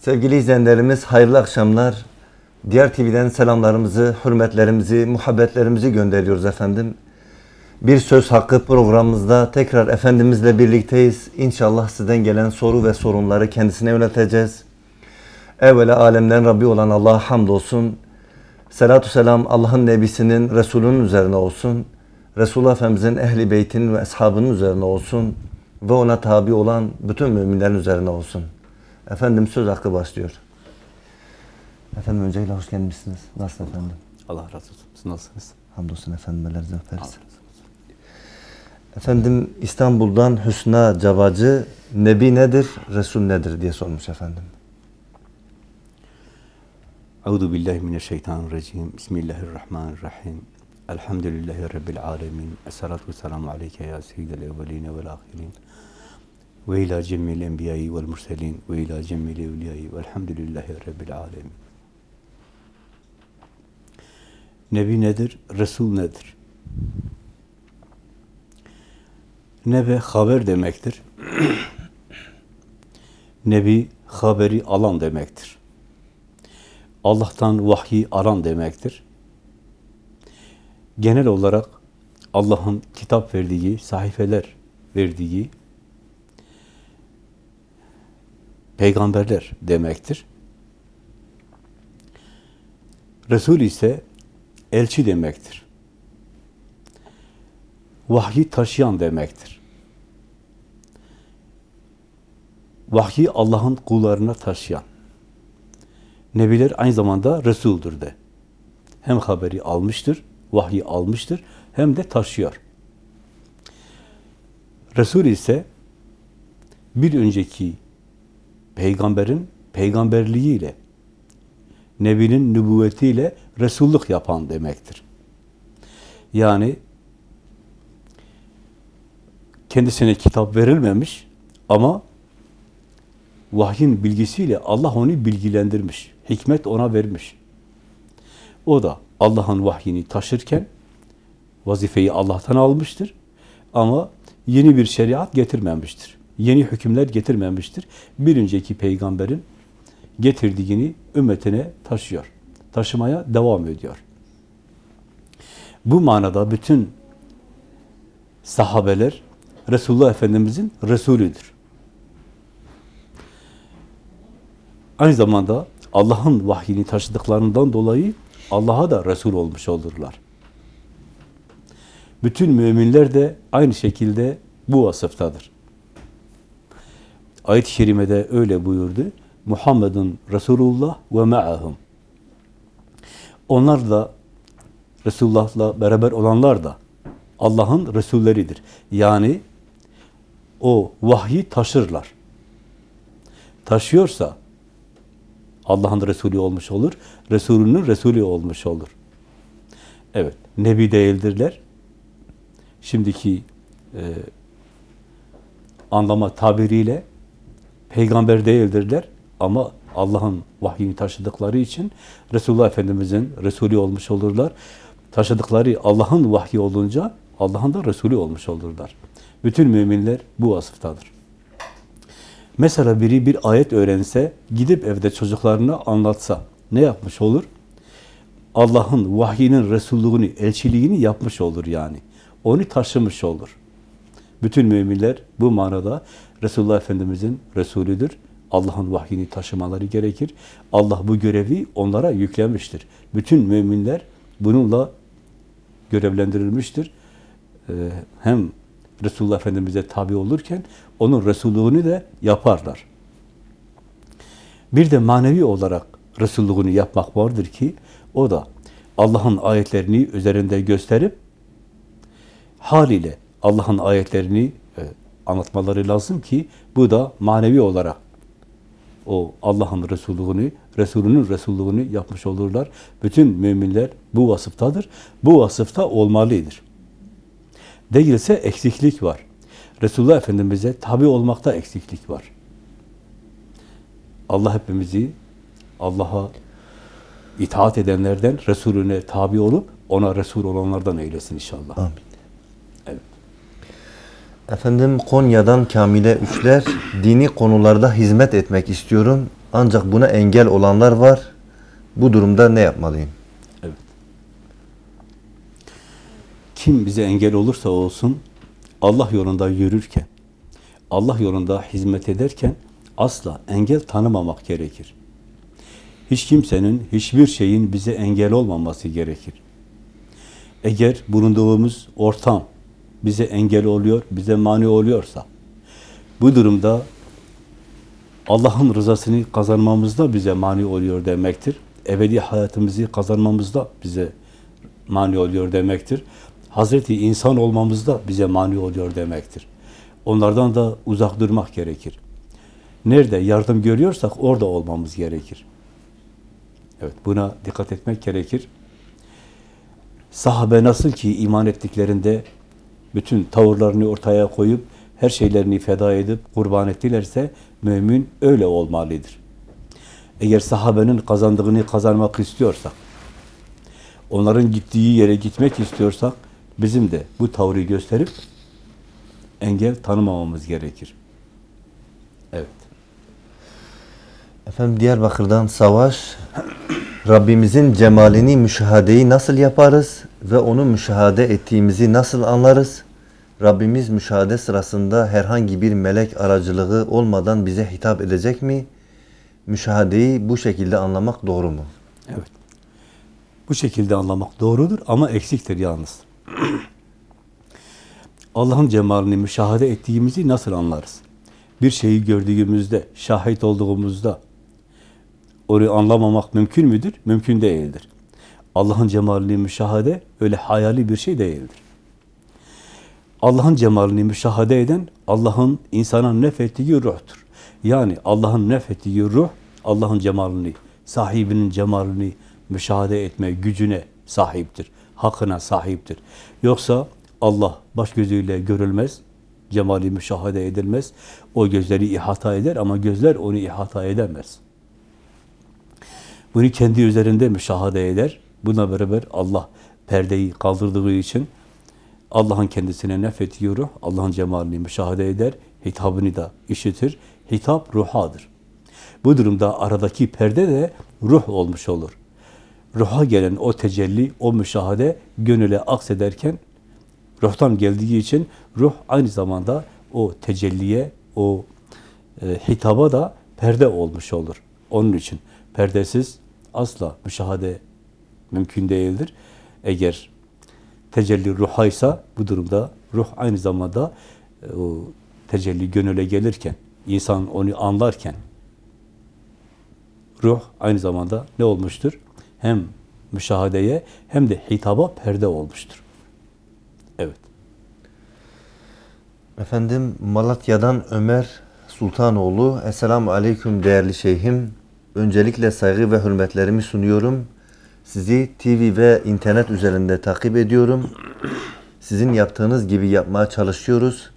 Sevgili izleyenlerimiz hayırlı akşamlar. Diğer TV'den selamlarımızı, hürmetlerimizi, muhabbetlerimizi gönderiyoruz efendim. Bir Söz Hakkı programımızda tekrar Efendimizle birlikteyiz. İnşallah sizden gelen soru ve sorunları kendisine yönelteceğiz. Evvela alemden Rabbi olan Allah'a hamdolsun. Selatü selam Allah'ın Nebisinin, Resulünün üzerine olsun. Resulullah Efendimizin ehli beytinin ve ashabının üzerine olsun. Ve ona tabi olan bütün müminlerin üzerine olsun. Efendim söz hakkı başlıyor. Efendim öncelikle hoş gelmişsiniz. Nasıl efendim? Allah razı olsun. Siz nasılsınız? Hamdolsun efendim. Ellerinizden öperiz. Efendim İstanbul'dan Hüsna Cavacı Nebi nedir, Resul nedir diye sormuş efendim. Euzu billahi mineşşeytanirracim. Bismillahirrahmanirrahim. Elhamdülillahi rabbil alamin. Essalatu vesselamu aleyke ya seyyidel evvelin ve'l ahirin. Ve ila cemil enbiya'i ve'l murselin ve ila cemil evliya'i ve'lhamdülillahi rabbil alamin. Nebi nedir? Resul nedir? Nebe haber demektir. Nebi haberi alan demektir. Allah'tan vahyi aran demektir. Genel olarak Allah'ın kitap verdiği, sahifeler verdiği peygamberler demektir. Resul ise elçi demektir. Vahyi taşıyan demektir. Vahyi Allah'ın kullarına taşıyan. Nebiler aynı zamanda Resul'dür de. Hem haberi almıştır, vahyi almıştır, hem de taşıyor. Resul ise bir önceki peygamberin peygamberliğiyle, Nebinin nübüvvetiyle Resulluk yapan demektir. Yani kendisine kitap verilmemiş ama vahyin bilgisiyle Allah onu bilgilendirmiş. Hikmet ona vermiş. O da Allah'ın vahyini taşırken vazifeyi Allah'tan almıştır. Ama yeni bir şeriat getirmemiştir. Yeni hükümler getirmemiştir. Bir önceki peygamberin getirdiğini ümmetine taşıyor. Taşımaya devam ediyor. Bu manada bütün sahabeler Resulullah Efendimizin Resulüdür. Aynı zamanda Allah'ın vahyini taşıdıklarından dolayı Allah'a da Resul olmuş olurlar. Bütün müminler de aynı şekilde bu vasıftadır. Ayet-i Kerime'de öyle buyurdu. Muhammedun Resulullah ve ma'ahum. Onlar da Resulullah'la beraber olanlar da Allah'ın Resulleridir. Yani o vahyi taşırlar. Taşıyorsa Allah'ın Resulü olmuş olur. Resulünün Resulü olmuş olur. Evet. Nebi değildirler. Şimdiki e, anlama tabiriyle peygamber değildirler ama Allah'ın vahyini taşıdıkları için Resulullah Efendimiz'in Resulü olmuş olurlar. Taşıdıkları Allah'ın vahyi olunca Allah'ın da Resulü olmuş olurlar. Bütün müminler bu vasıftadır. Mesela biri bir ayet öğrense, gidip evde çocuklarına anlatsa ne yapmış olur? Allah'ın vahyinin Resulluğunu, elçiliğini yapmış olur yani. Onu taşımış olur. Bütün müminler bu manada Resulullah Efendimiz'in Resulüdür. Allah'ın vahyini taşımaları gerekir. Allah bu görevi onlara yüklemiştir. Bütün müminler bununla görevlendirilmiştir. Ee, hem Resulullah Efendimiz'e tabi olurken onun Resulluğunu da yaparlar. Bir de manevi olarak Resulluğunu yapmak vardır ki o da Allah'ın ayetlerini üzerinde gösterip haliyle Allah'ın ayetlerini anlatmaları lazım ki bu da manevi olarak o Allah'ın Resulluğunu, Resulünün Resulluğunu yapmış olurlar. Bütün müminler bu vasıftadır. Bu vasıfta olmalıdır. Değilse eksiklik var. Resulullah Efendimiz'e tabi olmakta eksiklik var. Allah hepimizi Allah'a itaat edenlerden, Resulüne tabi olup ona Resul olanlardan eylesin inşallah. Amin. Efendim Konya'dan Kamile Üçler, dini konularda hizmet etmek istiyorum. Ancak buna engel olanlar var. Bu durumda ne yapmalıyım? Evet. Kim bize engel olursa olsun Allah yolunda yürürken, Allah yolunda hizmet ederken asla engel tanımamak gerekir. Hiç kimsenin, hiçbir şeyin bize engel olmaması gerekir. Eğer bulunduğumuz ortam bize engel oluyor, bize mani oluyorsa, bu durumda Allah'ın rızasını kazanmamızda bize mani oluyor demektir. Ebedi hayatımızı kazanmamızda bize mani oluyor demektir. Hazreti insan olmamızda bize mani oluyor demektir. Onlardan da uzak durmak gerekir. Nerede yardım görüyorsak orada olmamız gerekir. Evet, buna dikkat etmek gerekir. Sahabe nasıl ki iman ettiklerinde bütün tavırlarını ortaya koyup her şeylerini feda edip kurban ettilerse mümin öyle olmalıdır. Eğer sahabenin kazandığını kazanmak istiyorsak, onların gittiği yere gitmek istiyorsak bizim de bu tavrı gösterip engel tanımamamız gerekir. Evet. Efendim Diyarbakır'dan Savaş, Rabbimizin cemalini, müşahadeyi nasıl yaparız ve onu müşahede ettiğimizi nasıl anlarız? Rabbimiz müşahede sırasında herhangi bir melek aracılığı olmadan bize hitap edecek mi? Müşahadeyi bu şekilde anlamak doğru mu? Evet. Bu şekilde anlamak doğrudur ama eksiktir yalnız. Allah'ın cemalini müşahede ettiğimizi nasıl anlarız? Bir şeyi gördüğümüzde, şahit olduğumuzda onu anlamamak mümkün müdür? Mümkün değildir. Allah'ın cemalini müşahede öyle hayali bir şey değildir. Allah'ın cemalini müşahede eden Allah'ın insana nefettiği ruhtur. Yani Allah'ın nefettiği ruh Allah'ın cemalini, sahibinin cemalini müşahede etme gücüne sahiptir. Hakkına sahiptir. Yoksa Allah baş gözüyle görülmez, cemali müşahede edilmez. O gözleri ihata eder ama gözler onu ihata edemez. Bunu kendi üzerinde müşahede eder. Buna beraber Allah perdeyi kaldırdığı için Allah'ın kendisine nefettiği ruh, Allah'ın cemalini müşahede eder, hitabını da işitir. Hitap ruhadır. Bu durumda aradaki perde de ruh olmuş olur. Ruha gelen o tecelli, o müşahede gönüle aksederken ruhtan geldiği için ruh aynı zamanda o tecelliye, o e, hitaba da perde olmuş olur. Onun için perdesiz asla müşahede mümkün değildir. Eğer tecelli ruhaysa bu durumda ruh aynı zamanda e, o tecelli gönüle gelirken, insan onu anlarken ruh aynı zamanda ne olmuştur? Hem müşahadeye hem de hitaba perde olmuştur. Evet. Efendim Malatya'dan Ömer Sultanoğlu. Esselamu Aleyküm değerli şeyhim. Öncelikle saygı ve hürmetlerimi sunuyorum. Sizi TV ve internet üzerinde takip ediyorum. Sizin yaptığınız gibi yapmaya çalışıyoruz.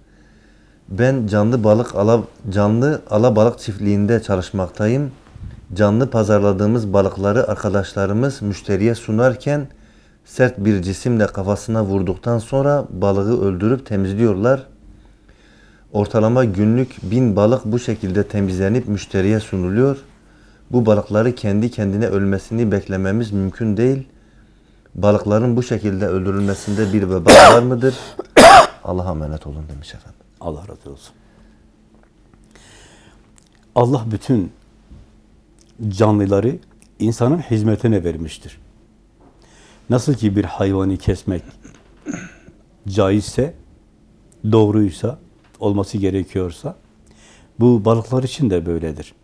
Ben canlı balık ala canlı alabalık çiftliğinde çalışmaktayım. Canlı pazarladığımız balıkları arkadaşlarımız müşteriye sunarken sert bir cisimle kafasına vurduktan sonra balığı öldürüp temizliyorlar. Ortalama günlük bin balık bu şekilde temizlenip müşteriye sunuluyor. Bu balıkları kendi kendine ölmesini beklememiz mümkün değil. Balıkların bu şekilde öldürülmesinde bir veba var mıdır? Allah'a emanet olun demiş efendim. Allah razı olsun. Allah bütün canlıları insanın hizmetine vermiştir. Nasıl ki bir hayvanı kesmek caizse, doğruysa, olması gerekiyorsa, bu balıklar için de böyledir.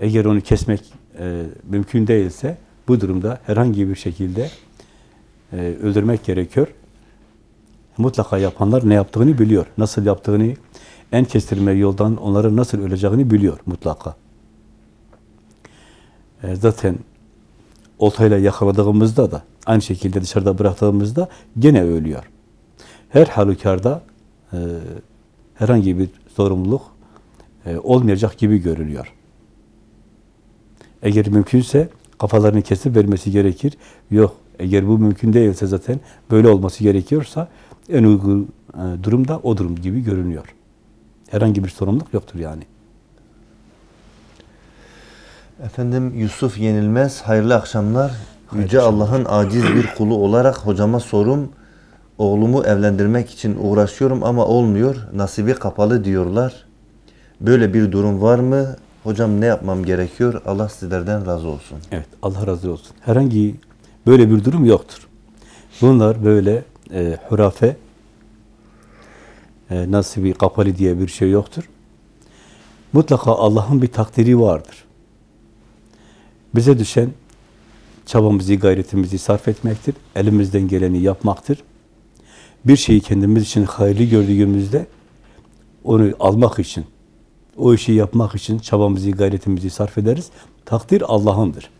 Eğer onu kesmek e, mümkün değilse, bu durumda herhangi bir şekilde e, öldürmek gerekiyor. Mutlaka yapanlar ne yaptığını biliyor. Nasıl yaptığını, en kestirme yoldan onların nasıl öleceğini biliyor mutlaka. E, zaten oltayla yakaladığımızda da aynı şekilde dışarıda bıraktığımızda gene ölüyor. Her halükarda e, herhangi bir sorumluluk e, olmayacak gibi görünüyor. Eğer mümkünse kafalarını kesip vermesi gerekir. Yok, eğer bu mümkün değilse zaten böyle olması gerekiyorsa en uygun e, durum da o durum gibi görünüyor. Herhangi bir sorumluluk yoktur yani. Efendim Yusuf Yenilmez, hayırlı akşamlar. Yüce Allah'ın aciz bir kulu olarak hocama sorum. Oğlumu evlendirmek için uğraşıyorum ama olmuyor. Nasibi kapalı diyorlar. Böyle bir durum var mı? Hocam ne yapmam gerekiyor? Allah sizlerden razı olsun. Evet, Allah razı olsun. Herhangi böyle bir durum yoktur. Bunlar böyle e, hurafe, e, nasibi kapalı diye bir şey yoktur. Mutlaka Allah'ın bir takdiri vardır. Bize düşen çabamızı, gayretimizi sarf etmektir. Elimizden geleni yapmaktır. Bir şeyi kendimiz için hayırlı gördüğümüzde onu almak için, o işi yapmak için çabamızı, gayretimizi sarf ederiz. Takdir Allah'ındır.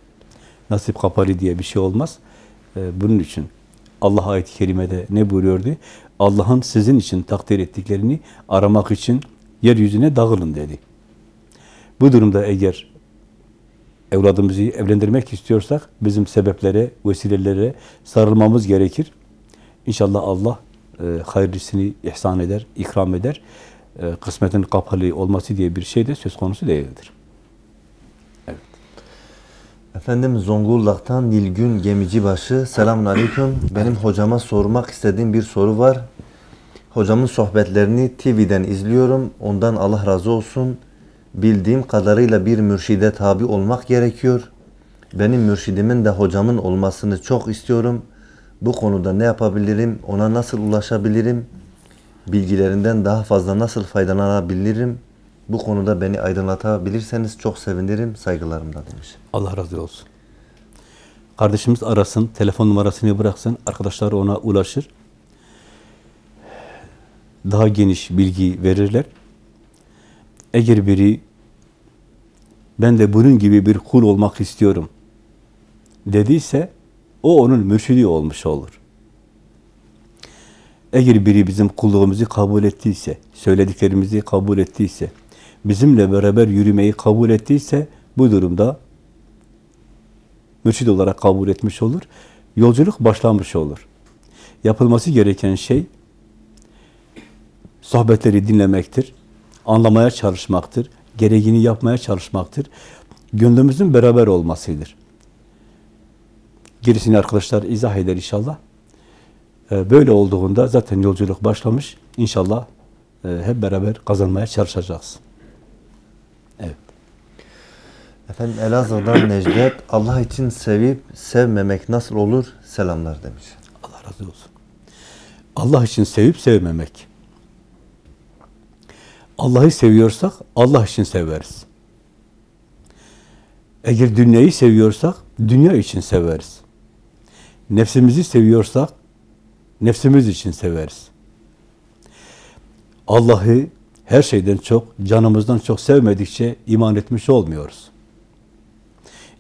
Nasip kapalı diye bir şey olmaz. Ee, bunun için Allah ayet-i kerimede ne buyuruyordu? Allah'ın sizin için takdir ettiklerini aramak için yeryüzüne dağılın dedi. Bu durumda eğer evladımızı evlendirmek istiyorsak bizim sebeplere, vesilelere sarılmamız gerekir. İnşallah Allah e, hayırlısını ihsan eder, ikram eder. E, kısmetin kapalı olması diye bir şey de söz konusu değildir. Efendim Zonguldak'tan Nilgün Gemicibaşı. Selamun Aleyküm. Benim hocama sormak istediğim bir soru var. Hocamın sohbetlerini TV'den izliyorum. Ondan Allah razı olsun. Bildiğim kadarıyla bir mürşide tabi olmak gerekiyor. Benim mürşidimin de hocamın olmasını çok istiyorum. Bu konuda ne yapabilirim? Ona nasıl ulaşabilirim? Bilgilerinden daha fazla nasıl faydalanabilirim? Bu konuda beni aydınlatabilirseniz çok sevinirim. Saygılarımla demiş. Allah razı olsun. Kardeşimiz arasın, telefon numarasını bıraksın, arkadaşlar ona ulaşır. Daha geniş bilgi verirler. Eğer biri ben de bunun gibi bir kul olmak istiyorum dediyse o onun mürşidi olmuş olur. Eğer biri bizim kulluğumuzu kabul ettiyse, söylediklerimizi kabul ettiyse, bizimle beraber yürümeyi kabul ettiyse bu durumda mürşid olarak kabul etmiş olur. Yolculuk başlamış olur. Yapılması gereken şey sohbetleri dinlemektir, anlamaya çalışmaktır, gereğini yapmaya çalışmaktır. Gönlümüzün beraber olmasıdır. Gerisini arkadaşlar izah eder inşallah. Ee, Böyle olduğunda zaten yolculuk başlamış. İnşallah e, hep beraber kazanmaya çalışacağız. Evet. Efendim Elazığ'dan Necdet, Allah için sevip sevmemek nasıl olur? Selamlar demiş. Allah razı olsun. Allah için sevip sevmemek. Allah'ı seviyorsak Allah için severiz. Eğer dünyayı seviyorsak dünya için severiz. Nefsimizi seviyorsak nefsimiz için severiz. Allah'ı her şeyden çok, canımızdan çok sevmedikçe iman etmiş olmuyoruz.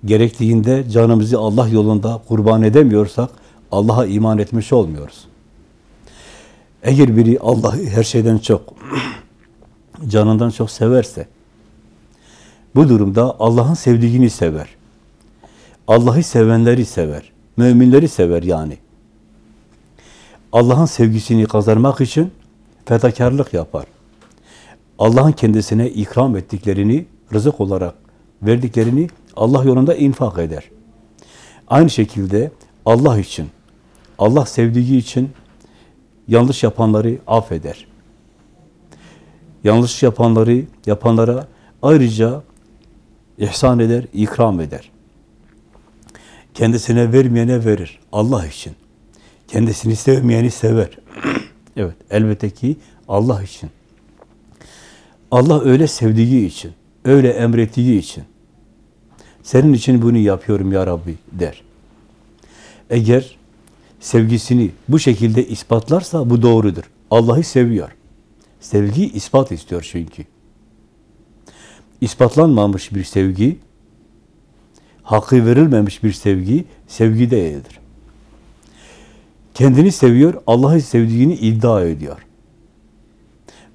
Gerektiğinde canımızı Allah yolunda kurban edemiyorsak Allah'a iman etmiş olmuyoruz. Eğer biri Allah'ı her şeyden çok, canından çok severse, bu durumda Allah'ın sevdiğini sever. Allah'ı sevenleri sever. Müminleri sever yani. Allah'ın sevgisini kazanmak için fedakarlık yapar. Allah'ın kendisine ikram ettiklerini, rızık olarak verdiklerini Allah yolunda infak eder. Aynı şekilde Allah için, Allah sevdiği için yanlış yapanları affeder. Yanlış yapanları, yapanlara ayrıca ihsan eder, ikram eder. Kendisine vermeyene verir. Allah için. Kendisini sevmeyeni sever. evet, elbette ki Allah için. Allah öyle sevdiği için, öyle emrettiği için, senin için bunu yapıyorum ya Rabbi der. Eğer sevgisini bu şekilde ispatlarsa bu doğrudur. Allah'ı seviyor. Sevgi ispat istiyor çünkü. İspatlanmamış bir sevgi, hakkı verilmemiş bir sevgi, sevgi değildir. Kendini seviyor, Allah'ı sevdiğini iddia ediyor.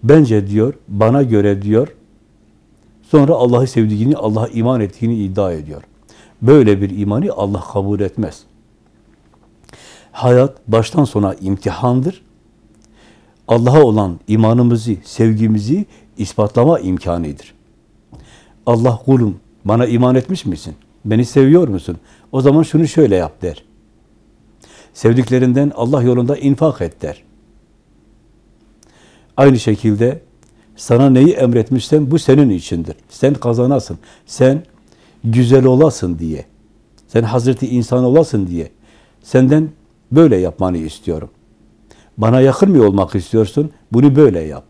Bence diyor, bana göre diyor, sonra Allah'ı sevdiğini, Allah'a iman ettiğini iddia ediyor. Böyle bir imanı Allah kabul etmez. Hayat baştan sona imtihandır. Allah'a olan imanımızı, sevgimizi ispatlama imkanıdır. Allah kulum Bana iman etmiş misin? Beni seviyor musun? O zaman şunu şöyle yap der. Sevdiklerinden Allah yolunda infak et der. Aynı şekilde sana neyi emretmişsem bu senin içindir. Sen kazanasın. Sen güzel olasın diye. Sen Hazreti insan olasın diye. Senden böyle yapmanı istiyorum. Bana yakın mı olmak istiyorsun? Bunu böyle yap.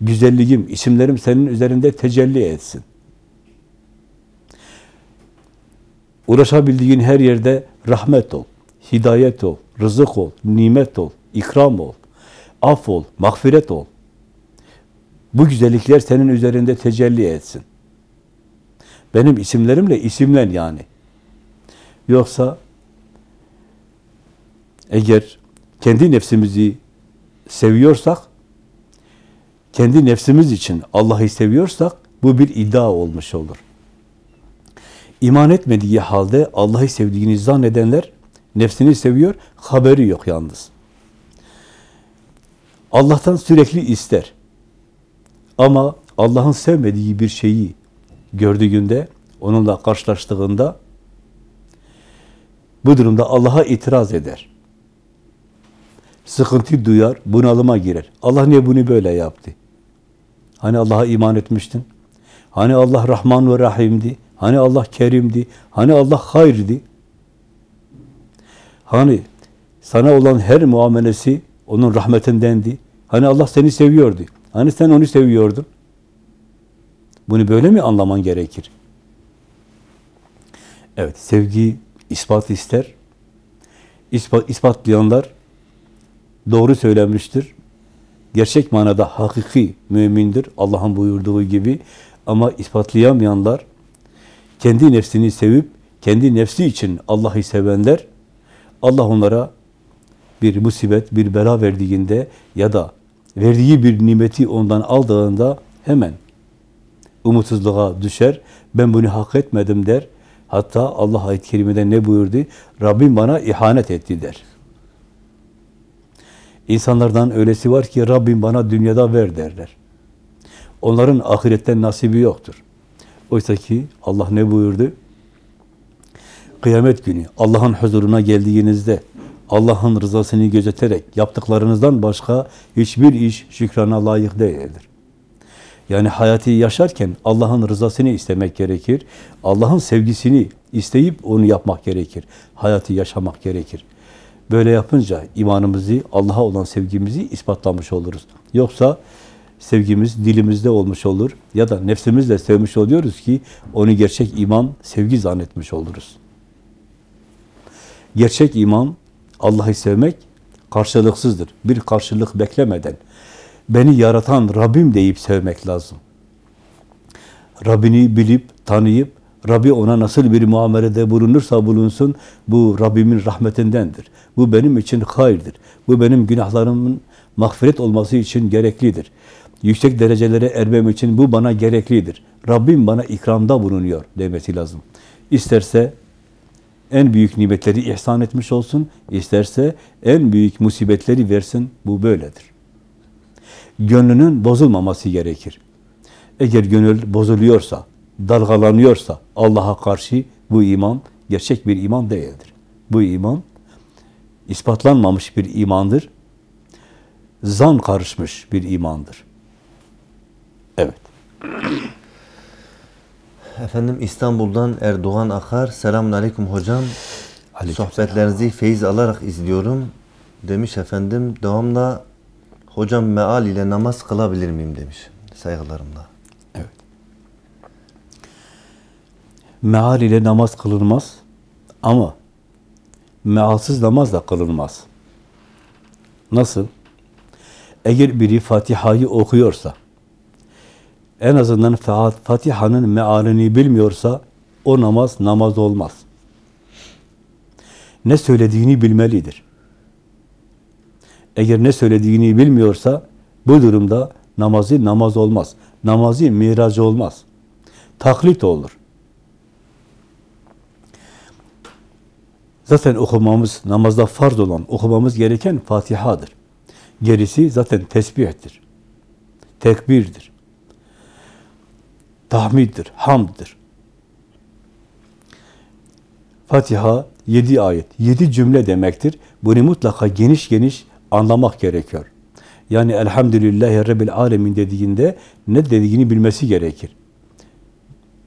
Güzelliğim, isimlerim senin üzerinde tecelli etsin. Ulaşabildiğin her yerde rahmet ol, hidayet ol, rızık ol, nimet ol, ikram ol, af ol, mağfiret ol. Bu güzellikler senin üzerinde tecelli etsin. Benim isimlerimle isimlen yani. Yoksa eğer kendi nefsimizi seviyorsak, kendi nefsimiz için Allah'ı seviyorsak bu bir iddia olmuş olur. İman etmediği halde Allah'ı sevdiğini zannedenler nefsini seviyor, haberi yok yalnız. Allah'tan sürekli ister. Ama Allah'ın sevmediği bir şeyi gördüğünde, onunla karşılaştığında bu durumda Allah'a itiraz eder. Sıkıntı duyar, bunalıma girer. Allah niye bunu böyle yaptı? Hani Allah'a iman etmiştin? Hani Allah Rahman ve Rahim'di? Hani Allah Kerim'di? Hani Allah hayırdi? Hani sana olan her muamelesi onun rahmetindendi? Hani Allah seni seviyordu? Hani sen onu seviyordun? Bunu böyle mi anlaman gerekir? Evet, sevgi ispat ister. İspat, ispatlayanlar doğru söylemiştir. Gerçek manada hakiki mümindir. Allah'ın buyurduğu gibi. Ama ispatlayamayanlar kendi nefsini sevip kendi nefsi için Allah'ı sevenler Allah onlara bir musibet, bir bela verdiğinde ya da verdiği bir nimeti ondan aldığında hemen umutsuzluğa düşer. Ben bunu hak etmedim der. Hatta Allah ayet-i kerimede ne buyurdu? Rabbim bana ihanet etti der. İnsanlardan öylesi var ki Rabbim bana dünyada ver derler. Onların ahiretten nasibi yoktur. Oysa ki Allah ne buyurdu? Kıyamet günü Allah'ın huzuruna geldiğinizde Allah'ın rızasını gözeterek yaptıklarınızdan başka hiçbir iş şükrana layık değildir. Yani hayatı yaşarken Allah'ın rızasını istemek gerekir. Allah'ın sevgisini isteyip onu yapmak gerekir. Hayatı yaşamak gerekir. Böyle yapınca imanımızı, Allah'a olan sevgimizi ispatlamış oluruz. Yoksa sevgimiz dilimizde olmuş olur ya da nefsimizle sevmiş oluyoruz ki onu gerçek iman, sevgi zannetmiş oluruz. Gerçek iman, Allah'ı sevmek karşılıksızdır. Bir karşılık beklemeden beni yaratan Rabbim deyip sevmek lazım. Rabbini bilip, tanıyıp, Rabbi ona nasıl bir muamelede bulunursa bulunsun, bu Rabbimin rahmetindendir. Bu benim için hayırdır. Bu benim günahlarımın mağfiret olması için gereklidir. Yüksek derecelere ermem için bu bana gereklidir. Rabbim bana ikramda bulunuyor demesi lazım. İsterse en büyük nimetleri ihsan etmiş olsun, isterse en büyük musibetleri versin, bu böyledir. Gönlünün bozulmaması gerekir. Eğer gönül bozuluyorsa, dalgalanıyorsa Allah'a karşı bu iman gerçek bir iman değildir. Bu iman ispatlanmamış bir imandır. Zan karışmış bir imandır. Evet. Efendim İstanbul'dan Erdoğan Akar. Selamun Aleyküm hocam. Aleyküm Sohbetlerinizi feyiz alarak izliyorum. Demiş efendim. Devamla hocam meal ile namaz kılabilir miyim demiş. Saygılarımla. Evet. Meal ile namaz kılınmaz ama mealsız namaz da kılınmaz. Nasıl? Eğer biri Fatiha'yı okuyorsa, en azından Fatiha'nın mealini bilmiyorsa, o namaz namaz olmaz. Ne söylediğini bilmelidir. Eğer ne söylediğini bilmiyorsa, bu durumda namazı namaz olmaz. Namazı miracı olmaz. Taklit olur. Zaten okumamız, namazda farz olan, okumamız gereken Fatiha'dır. Gerisi zaten tesbihtir. Tekbirdir. Tahmiddir, hamddır. Fatiha yedi ayet, yedi cümle demektir. Bunu mutlaka geniş geniş anlamak gerekiyor. Yani Elhamdülillahi Rabbil Alemin dediğinde ne dediğini bilmesi gerekir.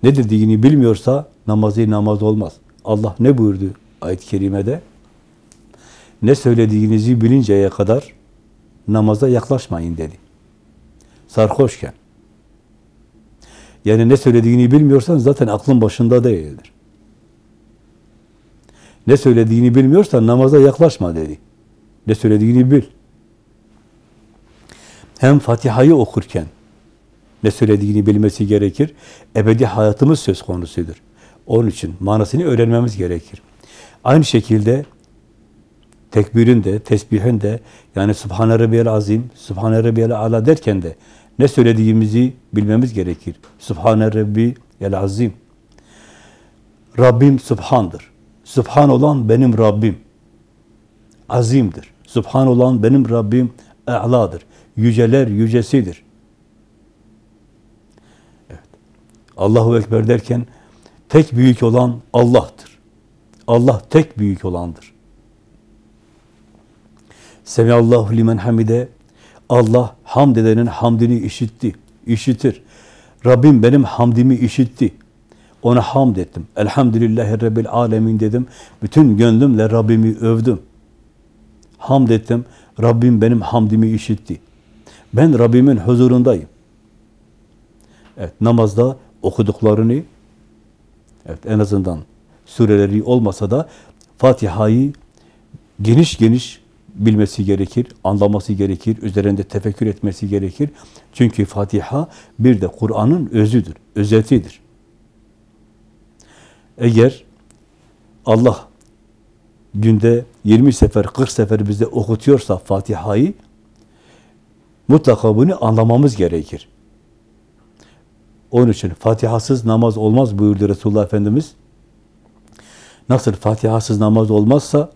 Ne dediğini bilmiyorsa namazı namaz olmaz. Allah ne buyurdu ayet-i kerimede? Ne söylediğinizi bilinceye kadar namaza yaklaşmayın dedi. Sarhoşken. Yani ne söylediğini bilmiyorsan zaten aklın başında değildir. Ne söylediğini bilmiyorsan namaza yaklaşma dedi. Ne söylediğini bil. Hem Fatiha'yı okurken ne söylediğini bilmesi gerekir. Ebedi hayatımız söz konusudur. Onun için manasını öğrenmemiz gerekir. Aynı şekilde tekbirin de, tesbihin de yani Subhane Rabbiyel Azim, Subhane Rabbiyel Ala derken de ne söylediğimizi bilmemiz gerekir. Subhane Rabbiyel Azim. Rabbim Subhan'dır. Subhan olan benim Rabbim. Azimdir. Subhan olan benim Rabbim E'ladır. Yüceler yücesidir. Evet. Allahu Ekber derken tek büyük olan Allah'tır. Allah tek büyük olandır. Semiallahu limen hamide Allah hamd edenin hamdini işitti, işitir. Rabbim benim hamdimi işitti. Ona hamd ettim. Elhamdülillahi Rabbil alemin dedim. Bütün gönlümle Rabbimi övdüm. Hamd ettim. Rabbim benim hamdimi işitti. Ben Rabbimin huzurundayım. Evet, namazda okuduklarını evet en azından sureleri olmasa da Fatiha'yı geniş geniş bilmesi gerekir, anlaması gerekir, üzerinde tefekkür etmesi gerekir. Çünkü Fatiha bir de Kur'an'ın özüdür, özetidir. Eğer Allah günde 20 sefer, 40 sefer bize okutuyorsa Fatiha'yı mutlaka bunu anlamamız gerekir. Onun için Fatihasız namaz olmaz buyurdu Resulullah Efendimiz. Nasıl Fatihasız namaz olmazsa,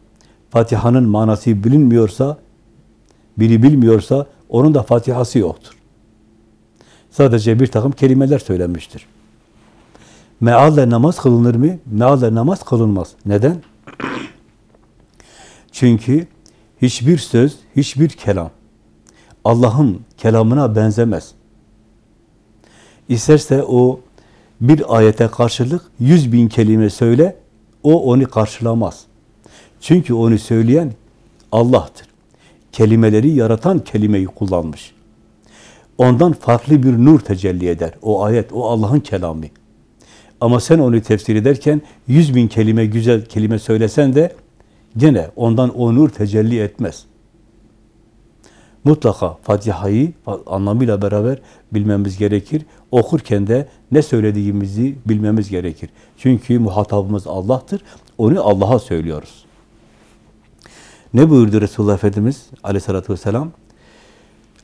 Fatiha'nın manası bilinmiyorsa, biri bilmiyorsa, onun da Fatihası yoktur. Sadece bir takım kelimeler söylenmiştir. Mealle namaz kılınır mı? Mealle namaz kılınmaz. Neden? Çünkü hiçbir söz, hiçbir kelam Allah'ın kelamına benzemez. İsterse o bir ayete karşılık yüz bin kelime söyle, o onu karşılamaz. Çünkü onu söyleyen Allah'tır. Kelimeleri yaratan kelimeyi kullanmış. Ondan farklı bir nur tecelli eder. O ayet, o Allah'ın kelamı. Ama sen onu tefsir ederken yüz bin kelime, güzel kelime söylesen de gene ondan o nur tecelli etmez. Mutlaka Fatiha'yı anlamıyla beraber bilmemiz gerekir. Okurken de ne söylediğimizi bilmemiz gerekir. Çünkü muhatabımız Allah'tır. Onu Allah'a söylüyoruz. Ne buyurdu Resulullah Efendimiz aleyhissalatü vesselam?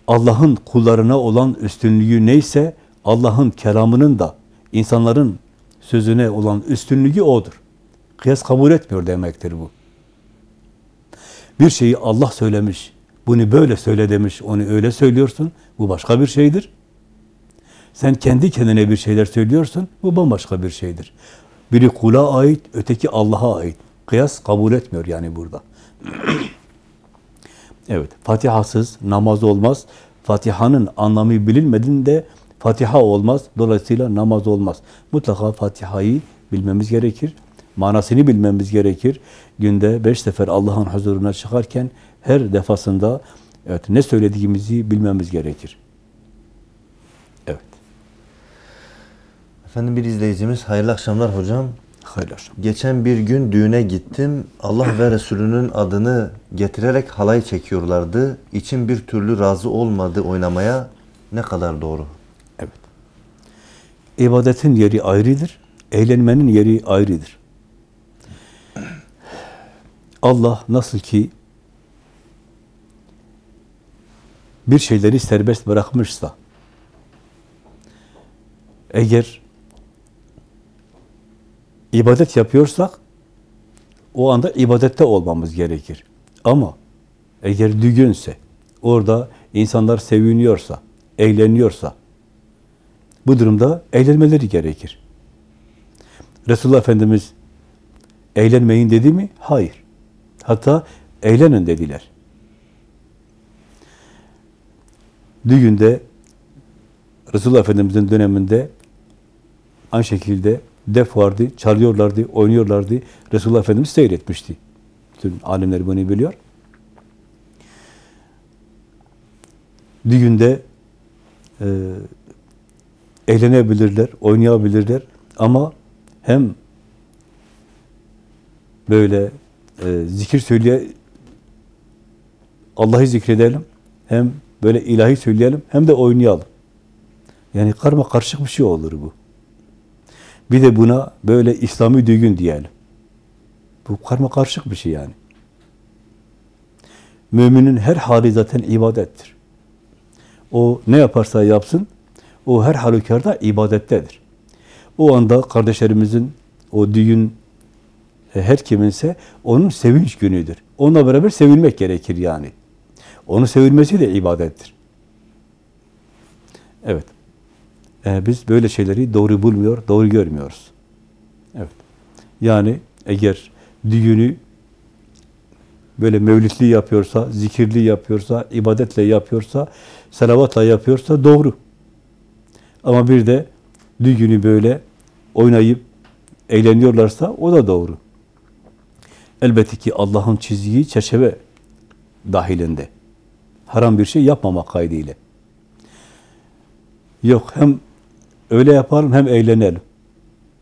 Allah'ın kullarına olan üstünlüğü neyse Allah'ın kelamının da insanların sözüne olan üstünlüğü odur. Kıyas kabul etmiyor demektir bu. Bir şeyi Allah söylemiş, bunu böyle söyle demiş, onu öyle söylüyorsun, bu başka bir şeydir. Sen kendi kendine bir şeyler söylüyorsun, bu bambaşka bir şeydir. Biri kula ait, öteki Allah'a ait. Kıyas kabul etmiyor yani burada. evet, Fatihasız namaz olmaz. Fatiha'nın anlamı bilinmediğinde Fatiha olmaz. Dolayısıyla namaz olmaz. Mutlaka Fatiha'yı bilmemiz gerekir. Manasını bilmemiz gerekir. Günde beş sefer Allah'ın huzuruna çıkarken her defasında evet ne söylediğimizi bilmemiz gerekir. Evet. Efendim bir izleyicimiz hayırlı akşamlar hocam. Hayırlı akşam. Geçen bir gün düğüne gittim. Allah ve Resulünün adını getirerek halay çekiyorlardı. İçim bir türlü razı olmadı oynamaya. Ne kadar doğru? Evet. İbadetin yeri ayrıdır. Eğlenmenin yeri ayrıdır. Allah nasıl ki bir şeyleri serbest bırakmışsa eğer ibadet yapıyorsak o anda ibadette olmamız gerekir. Ama eğer düğünse, orada insanlar seviniyorsa, eğleniyorsa bu durumda eğlenmeleri gerekir. Resulullah Efendimiz Eğlenmeyin dedi mi? Hayır. Hatta eğlenin dediler. Düğünde Resulullah Efendimiz'in döneminde aynı şekilde def vardı, çalıyorlardı, oynuyorlardı. Resulullah Efendimiz seyretmişti. Bütün alimler bunu biliyor. Düğünde e, eğlenebilirler, oynayabilirler ama hem böyle e, zikir söyleye Allah'ı zikredelim hem böyle ilahi söyleyelim hem de oynayalım. Yani karma karışık bir şey olur bu. Bir de buna böyle İslami düğün diyelim. Bu karma karışık bir şey yani. Müminin her hali zaten ibadettir. O ne yaparsa yapsın, o her halükarda ibadettedir. O anda kardeşlerimizin o düğün e, her kiminse onun sevinç günüdür. Onunla beraber sevilmek gerekir yani. Onun sevilmesi de ibadettir. Evet. Ee, biz böyle şeyleri doğru bulmuyor, doğru görmüyoruz. Evet. Yani eğer düğünü böyle mevlitli yapıyorsa, zikirli yapıyorsa, ibadetle yapıyorsa, salavatla yapıyorsa doğru. Ama bir de düğünü böyle oynayıp eğleniyorlarsa o da doğru. Elbette ki Allah'ın çizgiyi çerçeve dahilinde. Haram bir şey yapmamak kaydıyla. Yok hem öyle yapalım hem eğlenelim.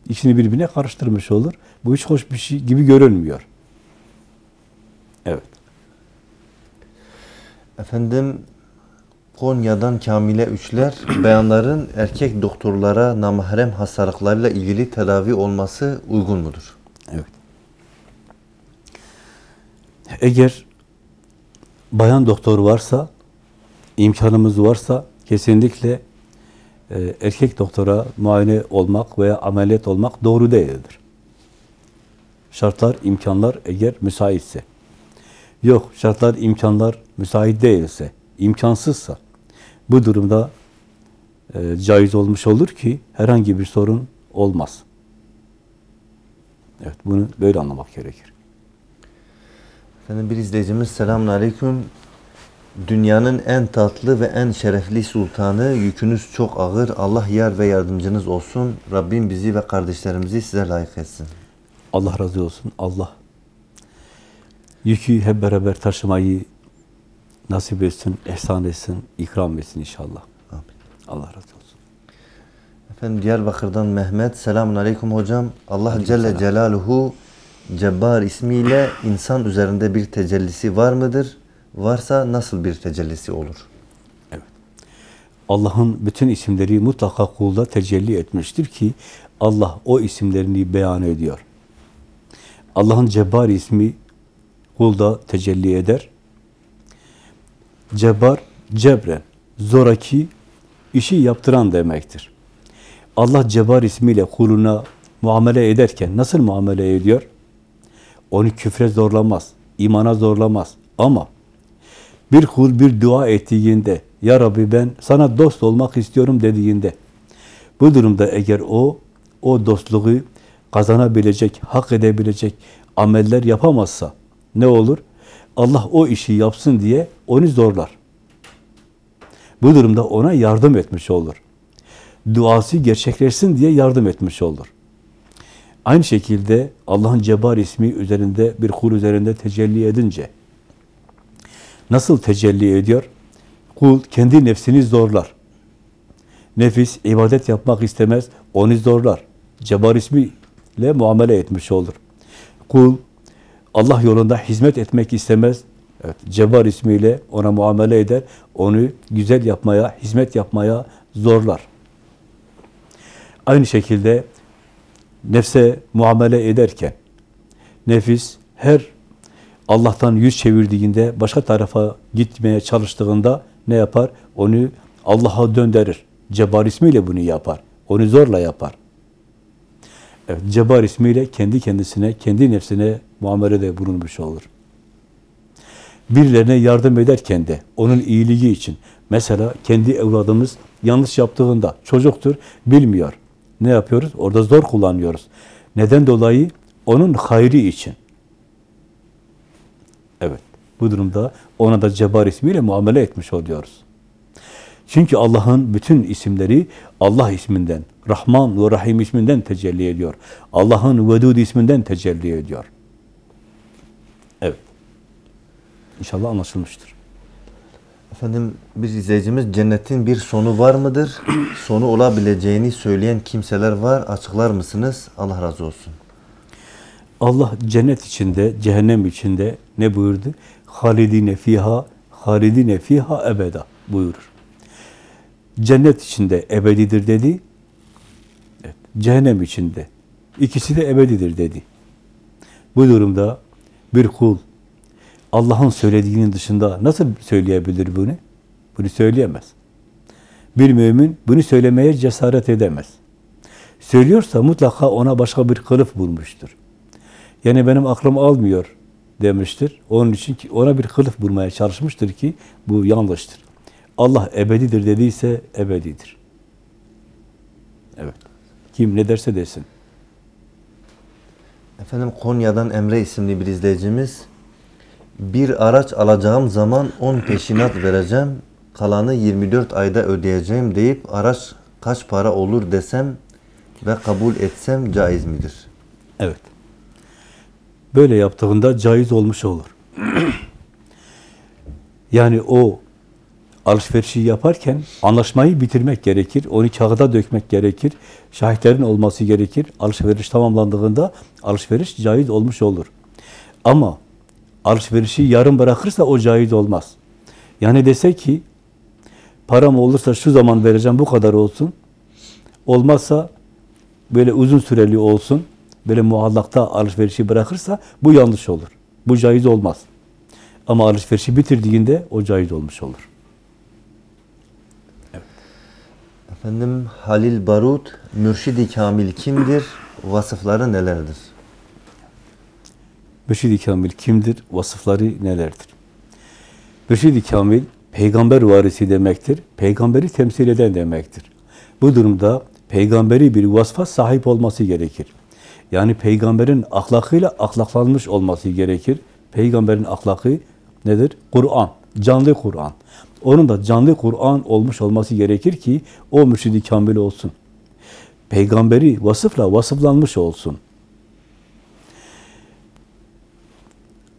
İkisini birbirine karıştırmış olur. Bu hiç hoş bir şey gibi görünmüyor. Evet. Efendim Konya'dan Kamile Üçler beyanların erkek doktorlara namahrem hastalıklarıyla ilgili tedavi olması uygun mudur? Evet. Eğer bayan doktor varsa, imkanımız varsa kesinlikle e, erkek doktora muayene olmak veya ameliyat olmak doğru değildir. Şartlar, imkanlar eğer müsaitse. Yok, şartlar, imkanlar müsait değilse, imkansızsa bu durumda e, caiz olmuş olur ki herhangi bir sorun olmaz. Evet, bunu böyle anlamak gerekir. Efendim bir izleyicimiz selamun aleyküm. Dünyanın en tatlı ve en şerefli sultanı yükünüz çok ağır. Allah yar ve yardımcınız olsun. Rabbim bizi ve kardeşlerimizi size layık etsin. Allah razı olsun. Allah yükü hep beraber taşımayı nasip etsin, ihsan etsin, ikram etsin inşallah. Amin. Allah razı olsun. Efendim Diyarbakır'dan Mehmet. Selamun aleyküm hocam. Allah Celle Celaluhu Cebbar ismiyle insan üzerinde bir tecellisi var mıdır? Varsa nasıl bir tecellisi olur? Allah'ın bütün isimleri mutlaka kulda tecelli etmiştir ki Allah o isimlerini beyan ediyor. Allah'ın Cebbar ismi kulda tecelli eder. Cebbar, cebren, zoraki, işi yaptıran demektir. Allah Cebbar ismiyle kuluna muamele ederken nasıl muamele ediyor? Onu küfre zorlamaz, imana zorlamaz. Ama bir kul bir dua ettiğinde, Ya Rabbi ben sana dost olmak istiyorum dediğinde, bu durumda eğer o, o dostluğu kazanabilecek, hak edebilecek ameller yapamazsa ne olur? Allah o işi yapsın diye onu zorlar. Bu durumda ona yardım etmiş olur. Duası gerçekleşsin diye yardım etmiş olur. Aynı şekilde Allah'ın Cebbar ismi üzerinde bir kul üzerinde tecelli edince nasıl tecelli ediyor? Kul kendi nefsini zorlar. Nefis ibadet yapmak istemez, onu zorlar. Cebbar ismiyle muamele etmiş olur. Kul Allah yolunda hizmet etmek istemez. Evet, Cebbar ismiyle ona muamele eder. Onu güzel yapmaya, hizmet yapmaya zorlar. Aynı şekilde nefse muamele ederken nefis her Allah'tan yüz çevirdiğinde, başka tarafa gitmeye çalıştığında ne yapar? Onu Allah'a döndürür. Cebbar ismiyle bunu yapar. Onu zorla yapar. Evet, Cebbar ismiyle kendi kendisine, kendi nefsine muamelede bulunmuş olur. Birilerine yardım ederken de onun iyiliği için, mesela kendi evladımız yanlış yaptığında çocuktur, bilmiyor. Ne yapıyoruz? Orada zor kullanıyoruz. Neden dolayı? Onun hayri için. Bu durumda ona da Cebbar ismiyle muamele etmiş oluyoruz. Çünkü Allah'ın bütün isimleri Allah isminden, Rahman ve Rahim isminden tecelli ediyor. Allah'ın Vedud isminden tecelli ediyor. Evet. İnşallah anlaşılmıştır. Efendim bir izleyicimiz cennetin bir sonu var mıdır? sonu olabileceğini söyleyen kimseler var. Açıklar mısınız? Allah razı olsun. Allah cennet içinde, cehennem içinde ne buyurdu? Halidine fiha, halidine fiha ebeda buyurur. Cennet içinde ebedidir dedi. Evet, cehennem içinde. ikisi de ebedidir dedi. Bu durumda bir kul Allah'ın söylediğinin dışında nasıl söyleyebilir bunu? Bunu söyleyemez. Bir mümin bunu söylemeye cesaret edemez. Söylüyorsa mutlaka ona başka bir kılıf bulmuştur. Yani benim aklım almıyor demiştir. Onun için ki ona bir kılıf bulmaya çalışmıştır ki bu yanlıştır. Allah ebedidir dediyse ebedidir. Evet. Kim ne derse desin. Efendim Konya'dan Emre isimli bir izleyicimiz bir araç alacağım zaman 10 peşinat vereceğim. Kalanı 24 ayda ödeyeceğim deyip araç kaç para olur desem ve kabul etsem caiz midir? Evet. Böyle yaptığında caiz olmuş olur. yani o alışverişi yaparken anlaşmayı bitirmek gerekir. Onu kağıda dökmek gerekir. Şahitlerin olması gerekir. Alışveriş tamamlandığında alışveriş caiz olmuş olur. Ama alışverişi yarım bırakırsa o caiz olmaz. Yani dese ki param olursa şu zaman vereceğim bu kadar olsun. Olmazsa böyle uzun süreli olsun. Böyle muallakta alışverişi bırakırsa bu yanlış olur. Bu caiz olmaz. Ama alışverişi bitirdiğinde o caiz olmuş olur. Efendim Halil Barut, Mürşidi Kamil kimdir? Vasıfları nelerdir? Mürşid-i Kamil kimdir? Vasıfları nelerdir? Mürşid-i Kamil, peygamber varisi demektir. Peygamberi temsil eden demektir. Bu durumda peygamberi bir vasfa sahip olması gerekir. Yani peygamberin ahlakıyla ahlaklanmış olması gerekir. Peygamberin ahlakı nedir? Kur'an, canlı Kur'an. Onun da canlı Kur'an olmuş olması gerekir ki o mürşidi kamil olsun. Peygamberi vasıfla vasıflanmış olsun.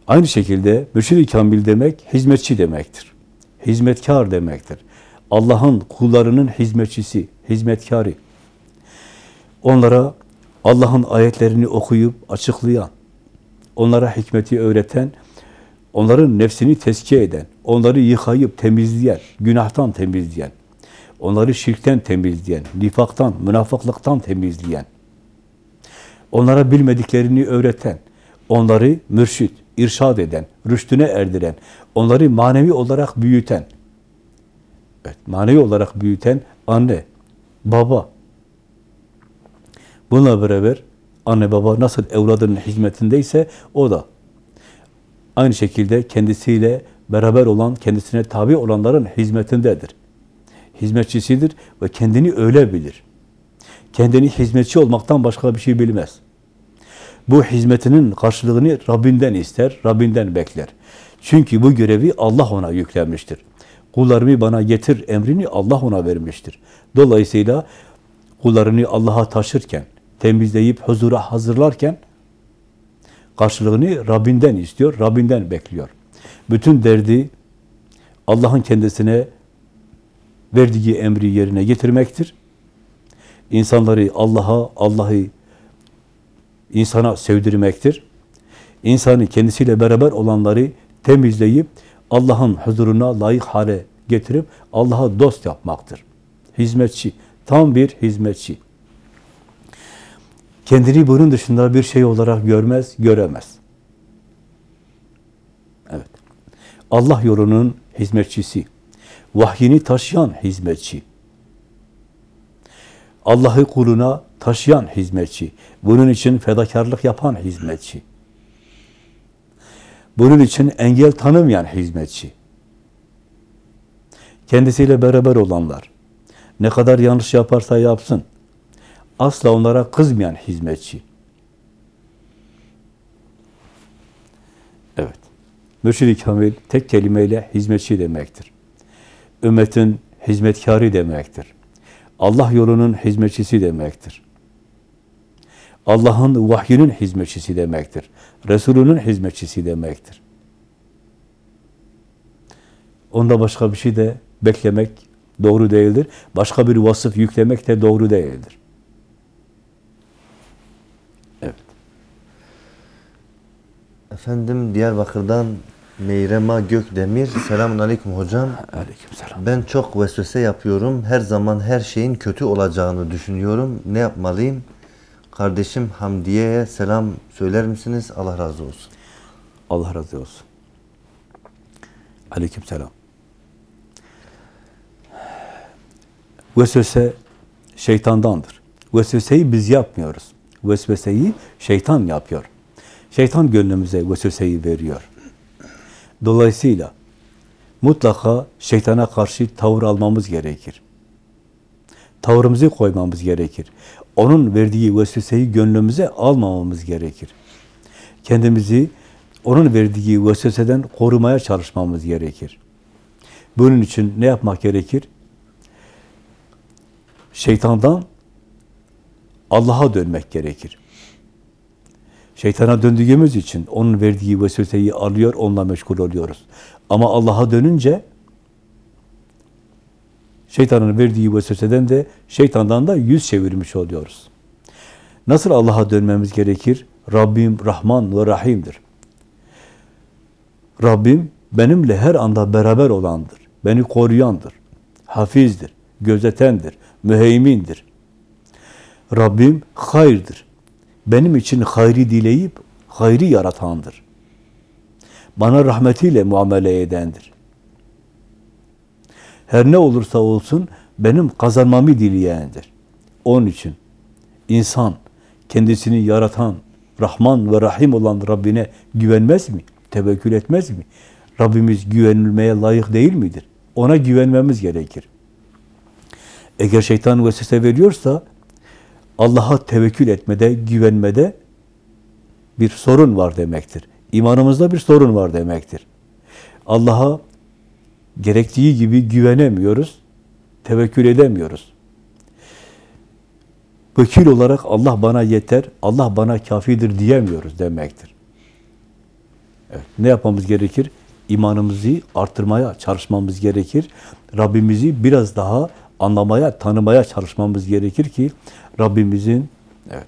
Aynı şekilde mürşid-i kamil demek hizmetçi demektir. Hizmetkar demektir. Allah'ın kullarının hizmetçisi, hizmetkarı. Onlara Allah'ın ayetlerini okuyup açıklayan, onlara hikmeti öğreten, onların nefsini tezkiye eden, onları yıkayıp temizleyen, günahtan temizleyen, onları şirkten temizleyen, nifaktan, münafıklıktan temizleyen, onlara bilmediklerini öğreten, onları mürşit, irşad eden, rüştüne erdiren, onları manevi olarak büyüten, evet, manevi olarak büyüten anne, baba. Bununla beraber anne baba nasıl evladının hizmetindeyse o da aynı şekilde kendisiyle beraber olan, kendisine tabi olanların hizmetindedir. Hizmetçisidir ve kendini öyle bilir. Kendini hizmetçi olmaktan başka bir şey bilmez. Bu hizmetinin karşılığını Rabbinden ister, Rabbinden bekler. Çünkü bu görevi Allah ona yüklenmiştir. Kullarımı bana getir emrini Allah ona vermiştir. Dolayısıyla kullarını Allah'a taşırken, temizleyip huzura hazırlarken karşılığını Rabbinden istiyor, Rabbinden bekliyor. Bütün derdi Allah'ın kendisine verdiği emri yerine getirmektir. İnsanları Allah'a, Allah'ı insana sevdirmektir. İnsanı kendisiyle beraber olanları temizleyip Allah'ın huzuruna layık hale getirip Allah'a dost yapmaktır. Hizmetçi, tam bir hizmetçi. Kendini bunun dışında bir şey olarak görmez, göremez. Evet. Allah yolunun hizmetçisi. Vahyini taşıyan hizmetçi. Allah'ı kuluna taşıyan hizmetçi. Bunun için fedakarlık yapan hizmetçi. Bunun için engel tanımayan hizmetçi. Kendisiyle beraber olanlar. Ne kadar yanlış yaparsa yapsın. Asla onlara kızmayan hizmetçi. Evet. Mürşid-i Kamil tek kelimeyle hizmetçi demektir. Ümmetin hizmetkarı demektir. Allah yolunun hizmetçisi demektir. Allah'ın vahyinin hizmetçisi demektir. Resulünün hizmetçisi demektir. Onda başka bir şey de beklemek doğru değildir. Başka bir vasıf yüklemek de doğru değildir. Efendim Diyarbakır'dan Meyrema Gökdemir. Selamun Aleyküm hocam. Aleykümselam. Ben çok vesvese yapıyorum. Her zaman her şeyin kötü olacağını düşünüyorum. Ne yapmalıyım? Kardeşim Hamdiye'ye selam söyler misiniz? Allah razı olsun. Allah razı olsun. Aleykümselam. Vesvese şeytandandır. Vesveseyi biz yapmıyoruz. Vesveseyi şeytan yapıyor. Şeytan gönlümüze vesveseyi veriyor. Dolayısıyla mutlaka şeytana karşı tavır almamız gerekir. Tavrımızı koymamız gerekir. Onun verdiği vesveseyi gönlümüze almamamız gerekir. Kendimizi onun verdiği vesveseden korumaya çalışmamız gerekir. Bunun için ne yapmak gerekir? Şeytandan Allah'a dönmek gerekir. Şeytana döndüğümüz için onun verdiği vesveseyi alıyor, onunla meşgul oluyoruz. Ama Allah'a dönünce şeytanın verdiği vesveseden de şeytandan da yüz çevirmiş oluyoruz. Nasıl Allah'a dönmemiz gerekir? Rabbim Rahman ve Rahim'dir. Rabbim benimle her anda beraber olandır. Beni koruyandır. Hafizdir, gözetendir, müheymindir. Rabbim hayırdır. Benim için hayri dileyip hayri yaratandır. Bana rahmetiyle muamele edendir. Her ne olursa olsun benim kazanmamı dileyendir. Onun için insan kendisini yaratan, Rahman ve Rahim olan Rabbine güvenmez mi? Tevekkül etmez mi? Rabbimiz güvenilmeye layık değil midir? Ona güvenmemiz gerekir. Eğer şeytan vesvese veriyorsa Allah'a tevekkül etmede, güvenmede bir sorun var demektir. İmanımızda bir sorun var demektir. Allah'a gerektiği gibi güvenemiyoruz, tevekkül edemiyoruz. Vekil olarak Allah bana yeter, Allah bana kafidir diyemiyoruz demektir. Evet, ne yapmamız gerekir? İmanımızı arttırmaya çalışmamız gerekir. Rabbimizi biraz daha anlamaya, tanımaya çalışmamız gerekir ki Rabbimizin evet,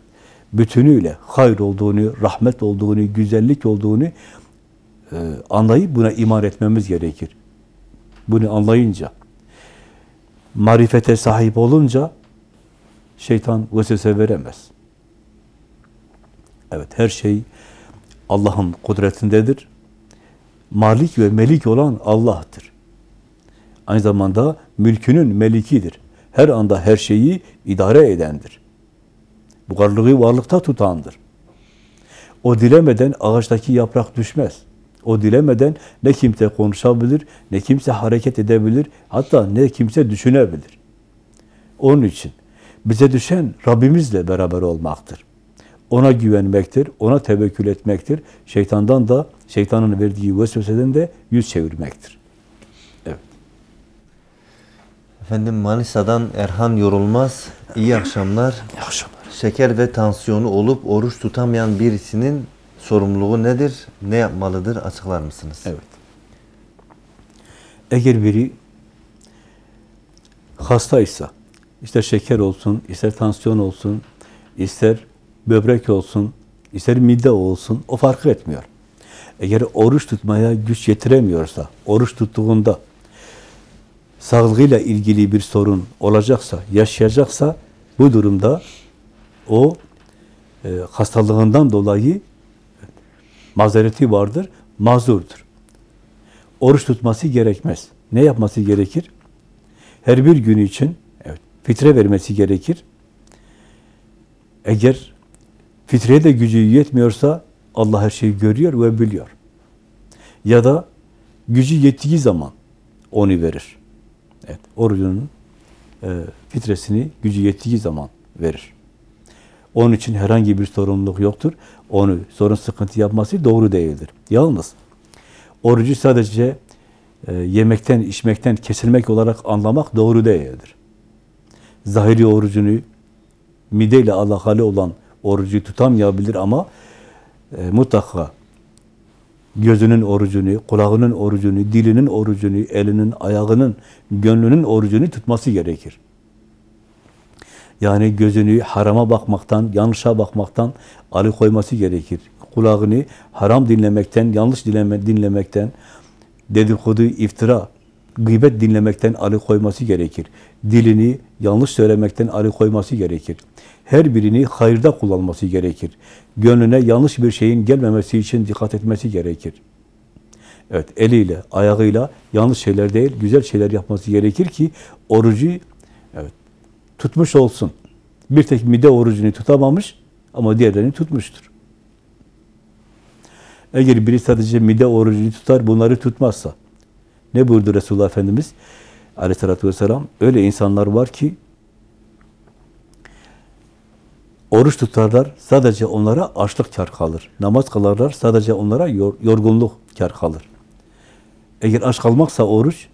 bütünüyle hayır olduğunu, rahmet olduğunu, güzellik olduğunu e, anlayıp buna iman etmemiz gerekir. Bunu anlayınca, marifete sahip olunca şeytan vesvese veremez. Evet, her şey Allah'ın kudretindedir. Malik ve melik olan Allah'tır. Aynı zamanda mülkünün melikidir. Her anda her şeyi idare edendir. Bu varlığı varlıkta tutandır. O dilemeden ağaçtaki yaprak düşmez. O dilemeden ne kimse konuşabilir, ne kimse hareket edebilir, hatta ne kimse düşünebilir. Onun için bize düşen Rabbimizle beraber olmaktır. Ona güvenmektir, ona tevekkül etmektir. Şeytandan da, şeytanın verdiği vesveseden de yüz çevirmektir. Evet. Efendim Manisa'dan Erhan Yorulmaz. İyi akşamlar. İyi akşamlar. Şeker ve tansiyonu olup oruç tutamayan birisinin sorumluluğu nedir? Ne yapmalıdır? Açıklar mısınız? Evet. Eğer biri hastaysa, ister şeker olsun, ister tansiyon olsun, ister böbrek olsun, ister mide olsun, o farkı etmiyor. Eğer oruç tutmaya güç yetiremiyorsa, oruç tuttuğunda sağlığıyla ilgili bir sorun olacaksa, yaşayacaksa, bu durumda o e, hastalığından dolayı mazereti vardır, mazurdur. Oruç tutması gerekmez. Ne yapması gerekir? Her bir gün için evet, fitre vermesi gerekir. Eğer fitreye de gücü yetmiyorsa Allah her şeyi görüyor ve biliyor. Ya da gücü yettiği zaman onu verir. Evet, orucunun e, fitresini gücü yettiği zaman verir. Onun için herhangi bir sorumluluk yoktur. Onu sorun sıkıntı yapması doğru değildir. Yalnız orucu sadece e, yemekten, içmekten kesilmek olarak anlamak doğru değildir. Zahiri orucunu mideyle alakalı olan orucu tutamayabilir ama e, mutlaka gözünün orucunu, kulağının orucunu, dilinin orucunu, elinin, ayağının, gönlünün orucunu tutması gerekir. Yani gözünü harama bakmaktan, yanlışa bakmaktan alıkoyması gerekir. Kulağını haram dinlemekten, yanlış dinleme, dinlemekten, dedikodu, iftira, gıybet dinlemekten alıkoyması gerekir. Dilini yanlış söylemekten alıkoyması gerekir. Her birini hayırda kullanması gerekir. Gönlüne yanlış bir şeyin gelmemesi için dikkat etmesi gerekir. Evet, eliyle, ayağıyla yanlış şeyler değil, güzel şeyler yapması gerekir ki orucu evet, tutmuş olsun. Bir tek mide orucunu tutamamış ama diğerlerini tutmuştur. Eğer biri sadece mide orucunu tutar, bunları tutmazsa, ne buyurdu Resulullah Efendimiz? Aleyhissalatü vesselam, öyle insanlar var ki, oruç tutarlar, sadece onlara açlık kar kalır. Namaz kılarlar, sadece onlara yor, yorgunluk kar kalır. Eğer aç kalmaksa oruç,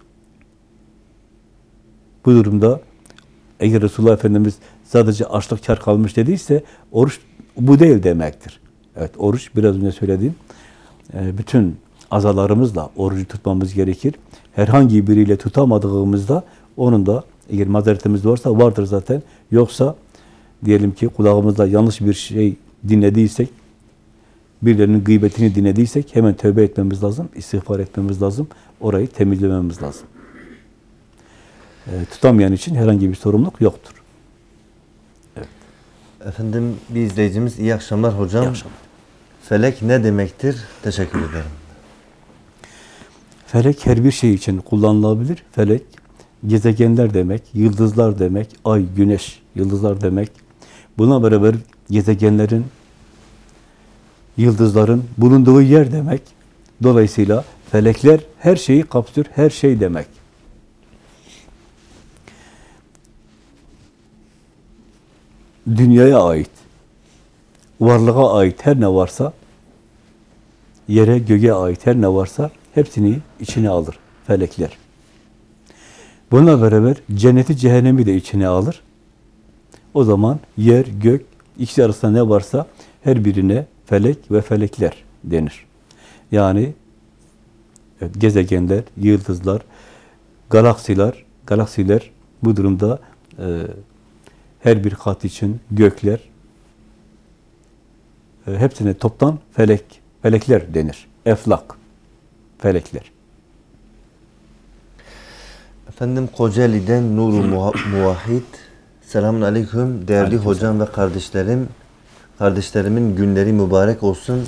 bu durumda eğer Resulullah Efendimiz sadece açlık kar kalmış dediyse oruç bu değil demektir. Evet oruç biraz önce söylediğim e, bütün azalarımızla orucu tutmamız gerekir. Herhangi biriyle tutamadığımızda onun da eğer mazeretimiz varsa vardır zaten. Yoksa diyelim ki kulağımızda yanlış bir şey dinlediysek birilerinin gıybetini dinlediysek hemen tövbe etmemiz lazım, istiğfar etmemiz lazım, orayı temizlememiz lazım. E, tutamayan için herhangi bir sorumluluk yoktur. Efendim bir izleyicimiz iyi akşamlar hocam. İyi akşamlar. Felek ne demektir? Teşekkür ederim. Felek her bir şey için kullanılabilir. Felek gezegenler demek, yıldızlar demek, ay, güneş, yıldızlar demek. Buna beraber gezegenlerin, yıldızların bulunduğu yer demek. Dolayısıyla felekler her şeyi kapsıyor, her şey demek. Dünyaya ait, varlığa ait her ne varsa, yere, göğe ait her ne varsa hepsini içine alır felekler. Bununla beraber cenneti, cehennemi de içine alır. O zaman yer, gök, ikisi arasında ne varsa her birine felek ve felekler denir. Yani gezegenler, yıldızlar, galaksiler, galaksiler bu durumda e, her bir kat için gökler, e, hepsine toptan felek, felekler denir. Eflak, felekler. Efendim Kocaeli'den Nuru Muvahhid. Selamun Aleyküm. Değerli Aleyküm hocam ve kardeşlerim. Kardeşlerimin günleri mübarek olsun.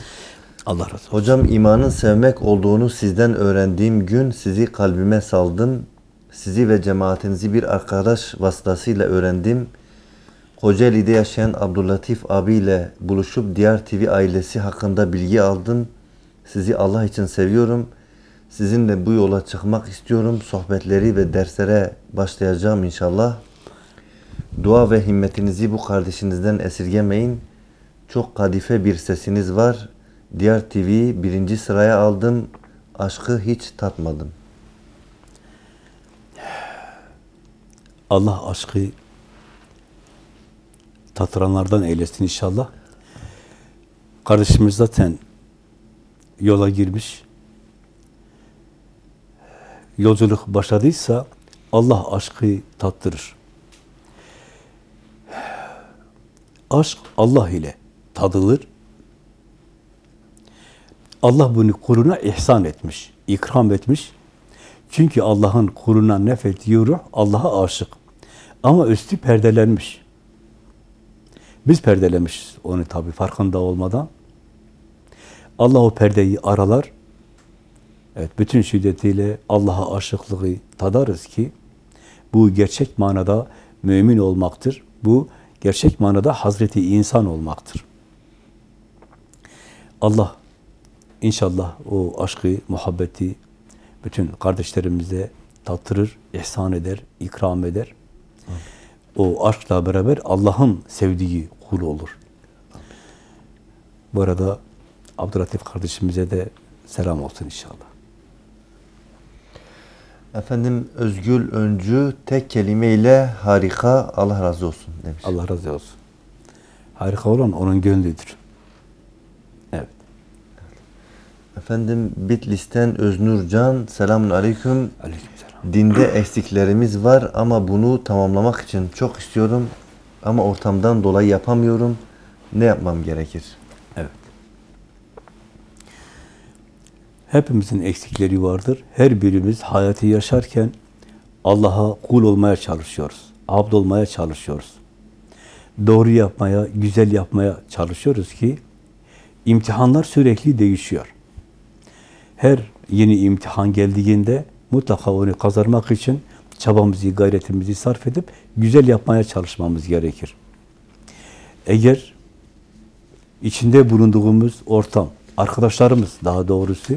Allah razı olsun. Hocam imanın sevmek olduğunu sizden öğrendiğim gün sizi kalbime saldım. Sizi ve cemaatinizi bir arkadaş vasıtasıyla öğrendim. Kocaeli'de yaşayan Abdüllatif abiyle buluşup Diğer TV ailesi hakkında bilgi aldım. Sizi Allah için seviyorum. Sizinle bu yola çıkmak istiyorum. Sohbetleri ve derslere başlayacağım inşallah. Dua ve himmetinizi bu kardeşinizden esirgemeyin. Çok kadife bir sesiniz var. Diğer TV'yi birinci sıraya aldım. Aşkı hiç tatmadım. Allah aşkı tatıranlardan eylesin inşallah. Kardeşimiz zaten yola girmiş. Yolculuk başladıysa Allah aşkı tattırır. Aşk Allah ile tadılır. Allah bunu kuluna ihsan etmiş, ikram etmiş. Çünkü Allah'ın kuluna nefettiği ruh Allah'a aşık. Ama üstü perdelenmiş. Biz perdelemişiz onu tabii farkında olmadan. Allah o perdeyi aralar. Evet, bütün şiddetiyle Allah'a aşıklığı tadarız ki bu gerçek manada mümin olmaktır. Bu gerçek manada Hazreti insan olmaktır. Allah inşallah o aşkı, muhabbeti bütün kardeşlerimize tattırır, ihsan eder, ikram eder. O aşkla beraber Allah'ın sevdiği kul olur. Bu arada Abdülhatif kardeşimize de selam olsun inşallah. Efendim Özgül Öncü tek kelimeyle harika Allah razı olsun demiş. Allah razı olsun. Harika olan onun gönlüdür. Evet. Efendim Bitlis'ten Öznurcan selamun aleyküm. Aleykümselam. Dinde eksiklerimiz var ama bunu tamamlamak için çok istiyorum ama ortamdan dolayı yapamıyorum. Ne yapmam gerekir? Hepimizin eksikleri vardır. Her birimiz hayatı yaşarken Allah'a kul olmaya çalışıyoruz. Abd olmaya çalışıyoruz. Doğru yapmaya, güzel yapmaya çalışıyoruz ki imtihanlar sürekli değişiyor. Her yeni imtihan geldiğinde mutlaka onu kazanmak için çabamızı, gayretimizi sarf edip güzel yapmaya çalışmamız gerekir. Eğer içinde bulunduğumuz ortam, arkadaşlarımız daha doğrusu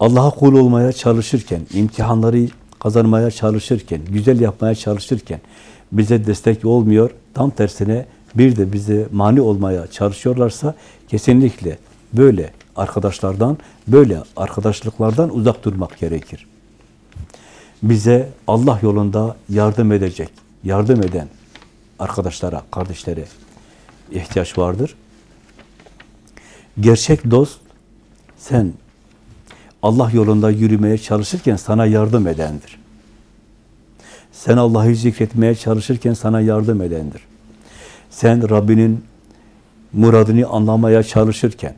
Allah'a kul olmaya çalışırken, imtihanları kazanmaya çalışırken, güzel yapmaya çalışırken bize destek olmuyor, tam tersine bir de bize mani olmaya çalışıyorlarsa kesinlikle böyle arkadaşlardan, böyle arkadaşlıklardan uzak durmak gerekir. Bize Allah yolunda yardım edecek, yardım eden arkadaşlara, kardeşlere ihtiyaç vardır. Gerçek dost sen Allah yolunda yürümeye çalışırken sana yardım edendir. Sen Allah'ı zikretmeye çalışırken sana yardım edendir. Sen Rabbinin muradını anlamaya çalışırken,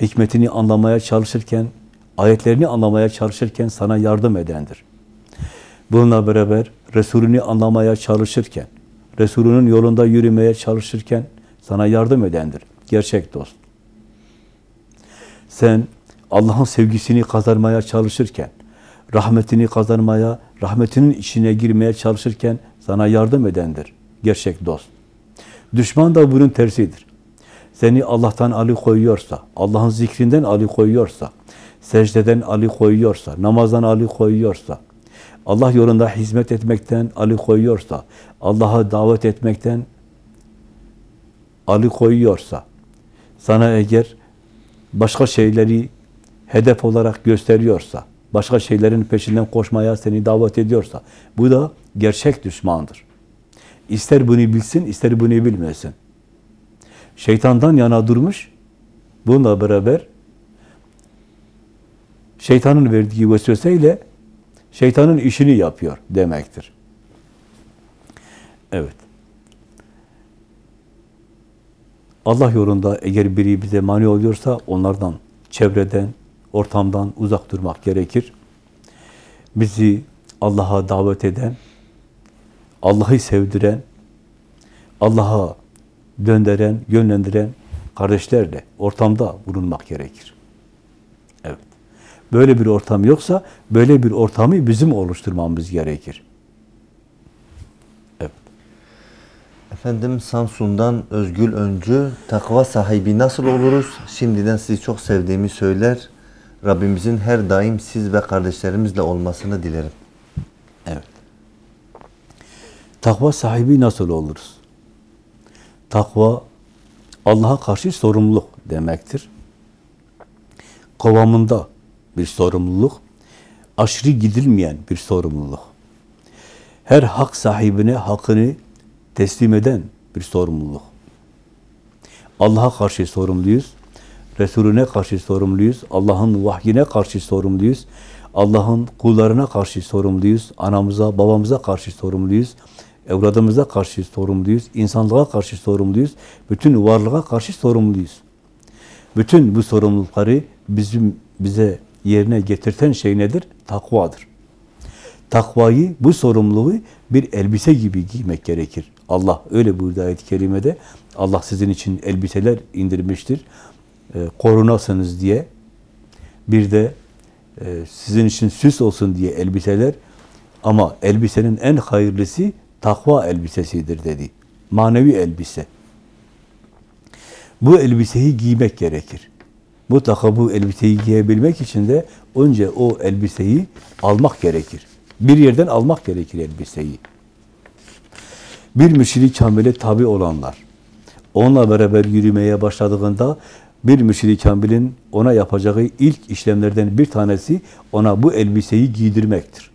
hikmetini anlamaya çalışırken, ayetlerini anlamaya çalışırken sana yardım edendir. Bununla beraber Resulünü anlamaya çalışırken, Resulünün yolunda yürümeye çalışırken sana yardım edendir. Gerçek dost. Sen Allah'ın sevgisini kazanmaya çalışırken, rahmetini kazanmaya, rahmetinin içine girmeye çalışırken sana yardım edendir. Gerçek dost. Düşman da bunun tersidir. Seni Allah'tan alıkoyuyorsa, Allah'ın zikrinden alıkoyuyorsa, secdeden alıkoyuyorsa, namazdan alıkoyuyorsa, Allah yolunda hizmet etmekten alıkoyuyorsa, Allah'a davet etmekten alıkoyuyorsa, sana eğer başka şeyleri hedef olarak gösteriyorsa, başka şeylerin peşinden koşmaya seni davet ediyorsa, bu da gerçek düşmandır. İster bunu bilsin, ister bunu bilmesin. Şeytandan yana durmuş, bununla beraber şeytanın verdiği vesveseyle şeytanın işini yapıyor demektir. Evet. Allah yolunda eğer biri bize mani oluyorsa onlardan, çevreden, ortamdan uzak durmak gerekir. Bizi Allah'a davet eden, Allah'ı sevdiren, Allah'a döndüren, yönlendiren kardeşlerle ortamda bulunmak gerekir. Evet. Böyle bir ortam yoksa, böyle bir ortamı bizim oluşturmamız gerekir. Evet. Efendim Samsun'dan Özgül Öncü takva sahibi nasıl oluruz? Şimdiden sizi çok sevdiğimi söyler. Rabbimizin her daim siz ve kardeşlerimizle olmasını dilerim. Evet. Takva sahibi nasıl oluruz? Takva Allah'a karşı sorumluluk demektir. Kovamında bir sorumluluk, aşırı gidilmeyen bir sorumluluk. Her hak sahibine hakkını teslim eden bir sorumluluk. Allah'a karşı sorumluyuz. Resulüne karşı sorumluyuz. Allah'ın vahyine karşı sorumluyuz. Allah'ın kullarına karşı sorumluyuz. Anamıza, babamıza karşı sorumluyuz. Evladımıza karşı sorumluyuz. insanlığa karşı sorumluyuz. Bütün varlığa karşı sorumluyuz. Bütün bu sorumlulukları bizim bize yerine getirten şey nedir? Takvadır. Takvayı, bu sorumluluğu bir elbise gibi giymek gerekir. Allah öyle buyurdu ayet-i kerimede. Allah sizin için elbiseler indirmiştir. E, korunasınız diye. Bir de e, sizin için süs olsun diye elbiseler. Ama elbisenin en hayırlısı takva elbisesidir dedi. Manevi elbise. Bu elbiseyi giymek gerekir. Mutlaka bu elbiseyi giyebilmek için de önce o elbiseyi almak gerekir. Bir yerden almak gerekir elbiseyi. Bir müşrik kamile tabi olanlar, onunla beraber yürümeye başladığında bir mürşid-i kamilin ona yapacağı ilk işlemlerden bir tanesi ona bu elbiseyi giydirmektir.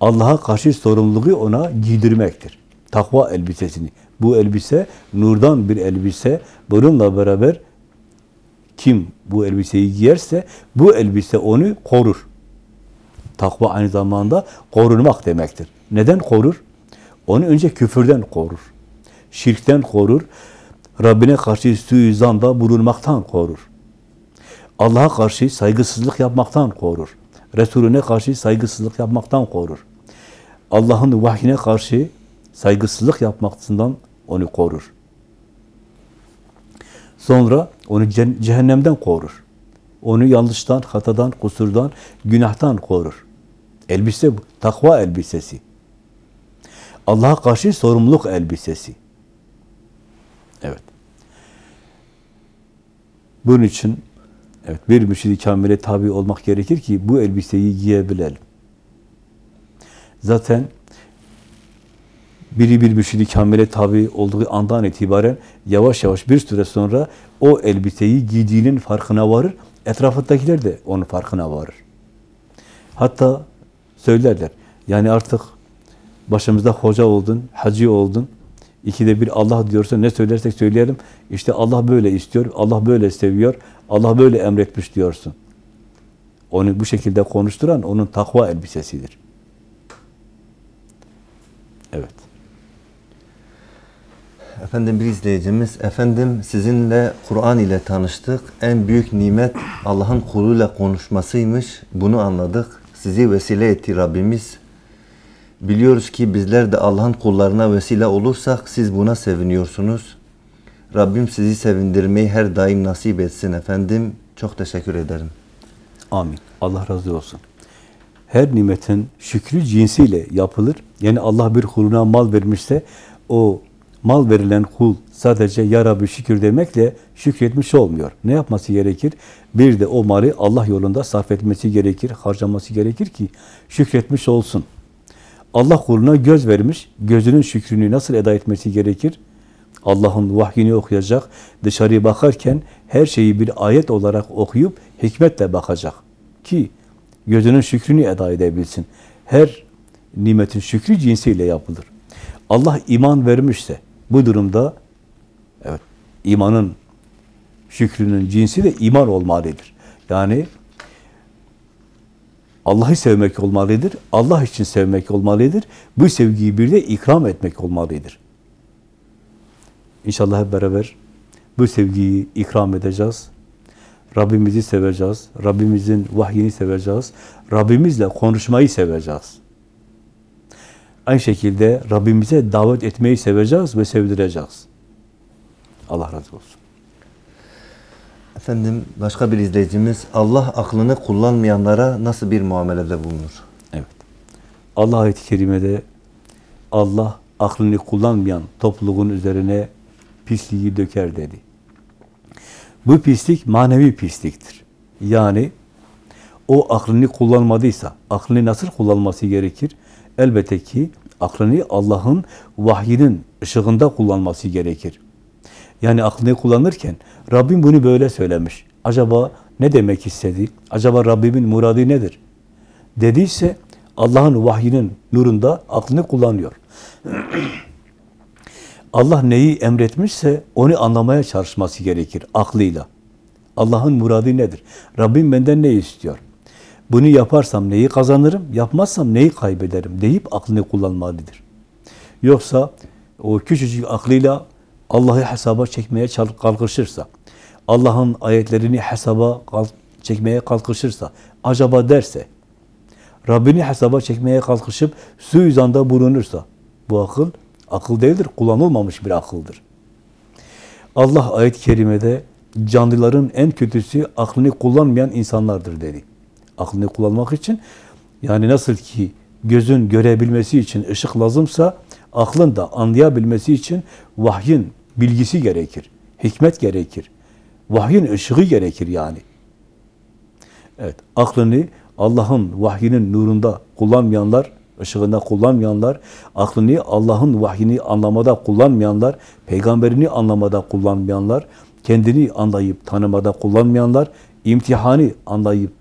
Allah'a karşı sorumluluğu ona giydirmektir. Takva elbisesini. Bu elbise nurdan bir elbise. Bununla beraber kim bu elbiseyi giyerse bu elbise onu korur. Takva aynı zamanda korunmak demektir. Neden korur? Onu önce küfürden korur. Şirkten korur. Rabbine karşı suizanda bulunmaktan korur. Allah'a karşı saygısızlık yapmaktan korur. Resulüne karşı saygısızlık yapmaktan korur. Allah'ın vahyine karşı saygısızlık yapmaktan onu korur. Sonra onu ce- cehennemden korur. Onu yanlıştan, hatadan, kusurdan, günahtan korur. Elbise bu. Takva elbisesi. Allah'a karşı sorumluluk elbisesi. Evet. Bunun için evet bir mürşid-i kamile tabi olmak gerekir ki bu elbiseyi giyebilelim. Zaten biri bir mürşid-i kamile tabi olduğu andan itibaren yavaş yavaş bir süre sonra o elbiseyi giydiğinin farkına varır. Etrafındakiler de onun farkına varır. Hatta söylerler. Yani artık başımızda hoca oldun, hacı oldun. İkide bir Allah diyorsa ne söylersek söyleyelim. İşte Allah böyle istiyor, Allah böyle seviyor, Allah böyle emretmiş diyorsun. Onu bu şekilde konuşturan onun takva elbisesidir. Evet. Efendim bir izleyicimiz, efendim sizinle Kur'an ile tanıştık. En büyük nimet Allah'ın kuluyla konuşmasıymış. Bunu anladık. Sizi vesile etti Rabbimiz. Biliyoruz ki bizler de Allah'ın kullarına vesile olursak siz buna seviniyorsunuz. Rabbim sizi sevindirmeyi her daim nasip etsin efendim. Çok teşekkür ederim. Amin. Allah razı olsun. Her nimetin şükrü cinsiyle yapılır. Yani Allah bir kuluna mal vermişse o mal verilen kul sadece ya Rabbi şükür demekle şükretmiş olmuyor. Ne yapması gerekir? Bir de o mali Allah yolunda sarf etmesi gerekir, harcaması gerekir ki şükretmiş olsun. Allah kuluna göz vermiş, gözünün şükrünü nasıl eda etmesi gerekir? Allah'ın vahyini okuyacak, dışarıya bakarken her şeyi bir ayet olarak okuyup hikmetle bakacak ki gözünün şükrünü eda edebilsin. Her nimetin şükrü cinsiyle yapılır. Allah iman vermişse bu durumda evet imanın şükrünün cinsi de iman olmalıdır. Yani Allah'ı sevmek olmalıdır. Allah için sevmek olmalıdır. Bu sevgiyi bir de ikram etmek olmalıdır. İnşallah hep beraber bu sevgiyi ikram edeceğiz. Rabbimizi seveceğiz. Rabbimizin vahyini seveceğiz. Rabbimizle konuşmayı seveceğiz. Aynı şekilde Rabbimize davet etmeyi seveceğiz ve sevdireceğiz. Allah razı olsun. Efendim başka bir izleyicimiz Allah aklını kullanmayanlara nasıl bir muamelede bulunur? Evet. Allah ayet-i kerimede Allah aklını kullanmayan topluluğun üzerine pisliği döker dedi. Bu pislik manevi pisliktir. Yani o aklını kullanmadıysa, aklını nasıl kullanması gerekir? Elbette ki aklını Allah'ın vahyinin ışığında kullanması gerekir. Yani aklını kullanırken Rabbim bunu böyle söylemiş. Acaba ne demek istedi? Acaba Rabbimin muradı nedir? Dediyse Allah'ın vahyinin nurunda aklını kullanıyor. Allah neyi emretmişse onu anlamaya çalışması gerekir aklıyla. Allah'ın muradı nedir? Rabbim benden ne istiyor? Bunu yaparsam neyi kazanırım, yapmazsam neyi kaybederim deyip aklını kullanmalıdır. Yoksa o küçücük aklıyla Allah'ı hesaba çekmeye kalkışırsa, Allah'ın ayetlerini hesaba çekmeye kalkışırsa, acaba derse, Rabbini hesaba çekmeye kalkışıp suizanda bulunursa, bu akıl, akıl değildir, kullanılmamış bir akıldır. Allah ayet-i kerimede canlıların en kötüsü aklını kullanmayan insanlardır dedi. Aklını kullanmak için, yani nasıl ki gözün görebilmesi için ışık lazımsa, aklın da anlayabilmesi için vahyin bilgisi gerekir, hikmet gerekir. Vahyin ışığı gerekir yani. Evet, aklını Allah'ın vahyinin nurunda kullanmayanlar ışığında kullanmayanlar, aklını Allah'ın vahyini anlamada kullanmayanlar, peygamberini anlamada kullanmayanlar, kendini anlayıp tanımada kullanmayanlar, imtihanı anlayıp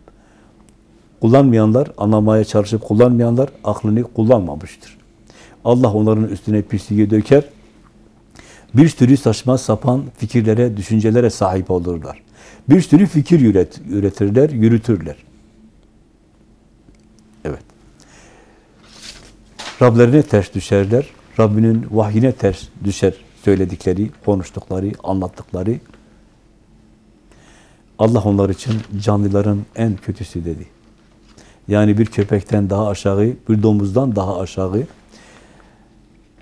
kullanmayanlar, anlamaya çalışıp kullanmayanlar aklını kullanmamıştır. Allah onların üstüne pisliği döker, bir sürü saçma sapan fikirlere, düşüncelere sahip olurlar. Bir sürü fikir üret, üretirler, yürütürler. Evet. Rablerine ters düşerler. Rabbinin vahyine ters düşer söyledikleri, konuştukları, anlattıkları. Allah onlar için canlıların en kötüsü dedi. Yani bir köpekten daha aşağı, bir domuzdan daha aşağı.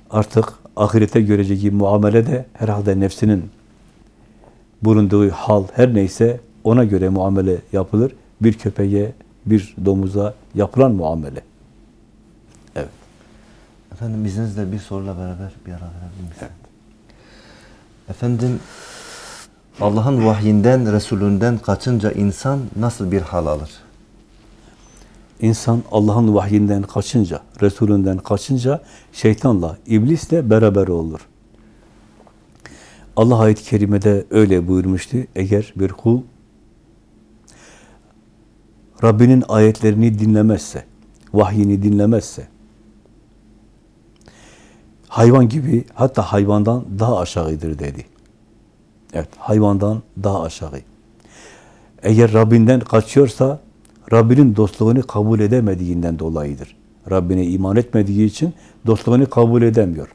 Artık ahirete göreceği muamele de herhalde nefsinin bulunduğu hal her neyse ona göre muamele yapılır. Bir köpeğe, bir domuza yapılan muamele. Evet. Efendim izninizle bir soruyla beraber bir ara verebilir miyiz? Efendim Allah'ın vahyinden, Resulünden kaçınca insan nasıl bir hal alır? İnsan Allah'ın vahyinden kaçınca, Resulünden kaçınca şeytanla, iblisle beraber olur. Allah ayet-i kerimede öyle buyurmuştu. Eğer bir kul Rabbinin ayetlerini dinlemezse, vahyini dinlemezse, hayvan gibi hatta hayvandan daha aşağıdır dedi. Evet, hayvandan daha aşağı. Eğer Rabbinden kaçıyorsa, Rabbinin dostluğunu kabul edemediğinden dolayıdır. Rabbine iman etmediği için dostluğunu kabul edemiyor.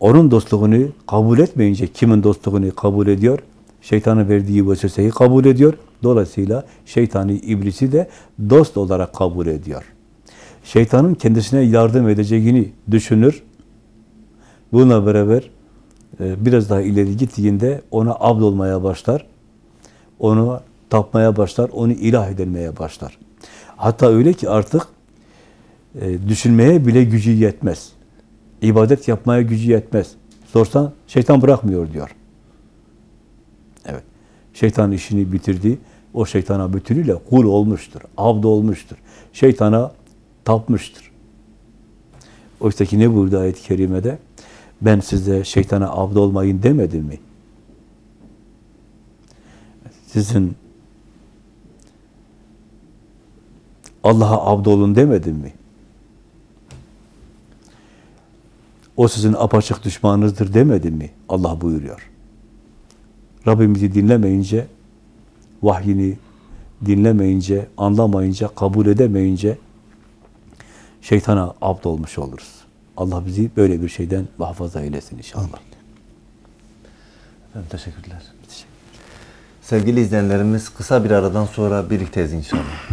Onun dostluğunu kabul etmeyince kimin dostluğunu kabul ediyor? Şeytanın verdiği vesveseyi kabul ediyor. Dolayısıyla şeytani iblisi de dost olarak kabul ediyor. Şeytanın kendisine yardım edeceğini düşünür. Bununla beraber e, biraz daha ileri gittiğinde ona abd olmaya başlar. Onu tapmaya başlar, onu ilah edilmeye başlar. Hatta öyle ki artık e, düşünmeye bile gücü yetmez. İbadet yapmaya gücü yetmez. Sorsan şeytan bırakmıyor diyor. Evet. Şeytan işini bitirdi. O şeytana bütünüyle kul olmuştur. Abd olmuştur. Şeytana tapmıştır. Oysa ki ne buyurdu ayet-i kerimede? Ben size şeytana abd olmayın demedim mi? Sizin Allah'a abd olun demedim mi? O sizin apaçık düşmanınızdır demedim mi? Allah buyuruyor. Rabbimizi dinlemeyince, vahyini dinlemeyince, anlamayınca, kabul edemeyince şeytana abd olmuş oluruz. Allah bizi böyle bir şeyden muhafaza eylesin inşallah. Efendim teşekkürler. Sevgili izleyenlerimiz kısa bir aradan sonra birlikteyiz inşallah.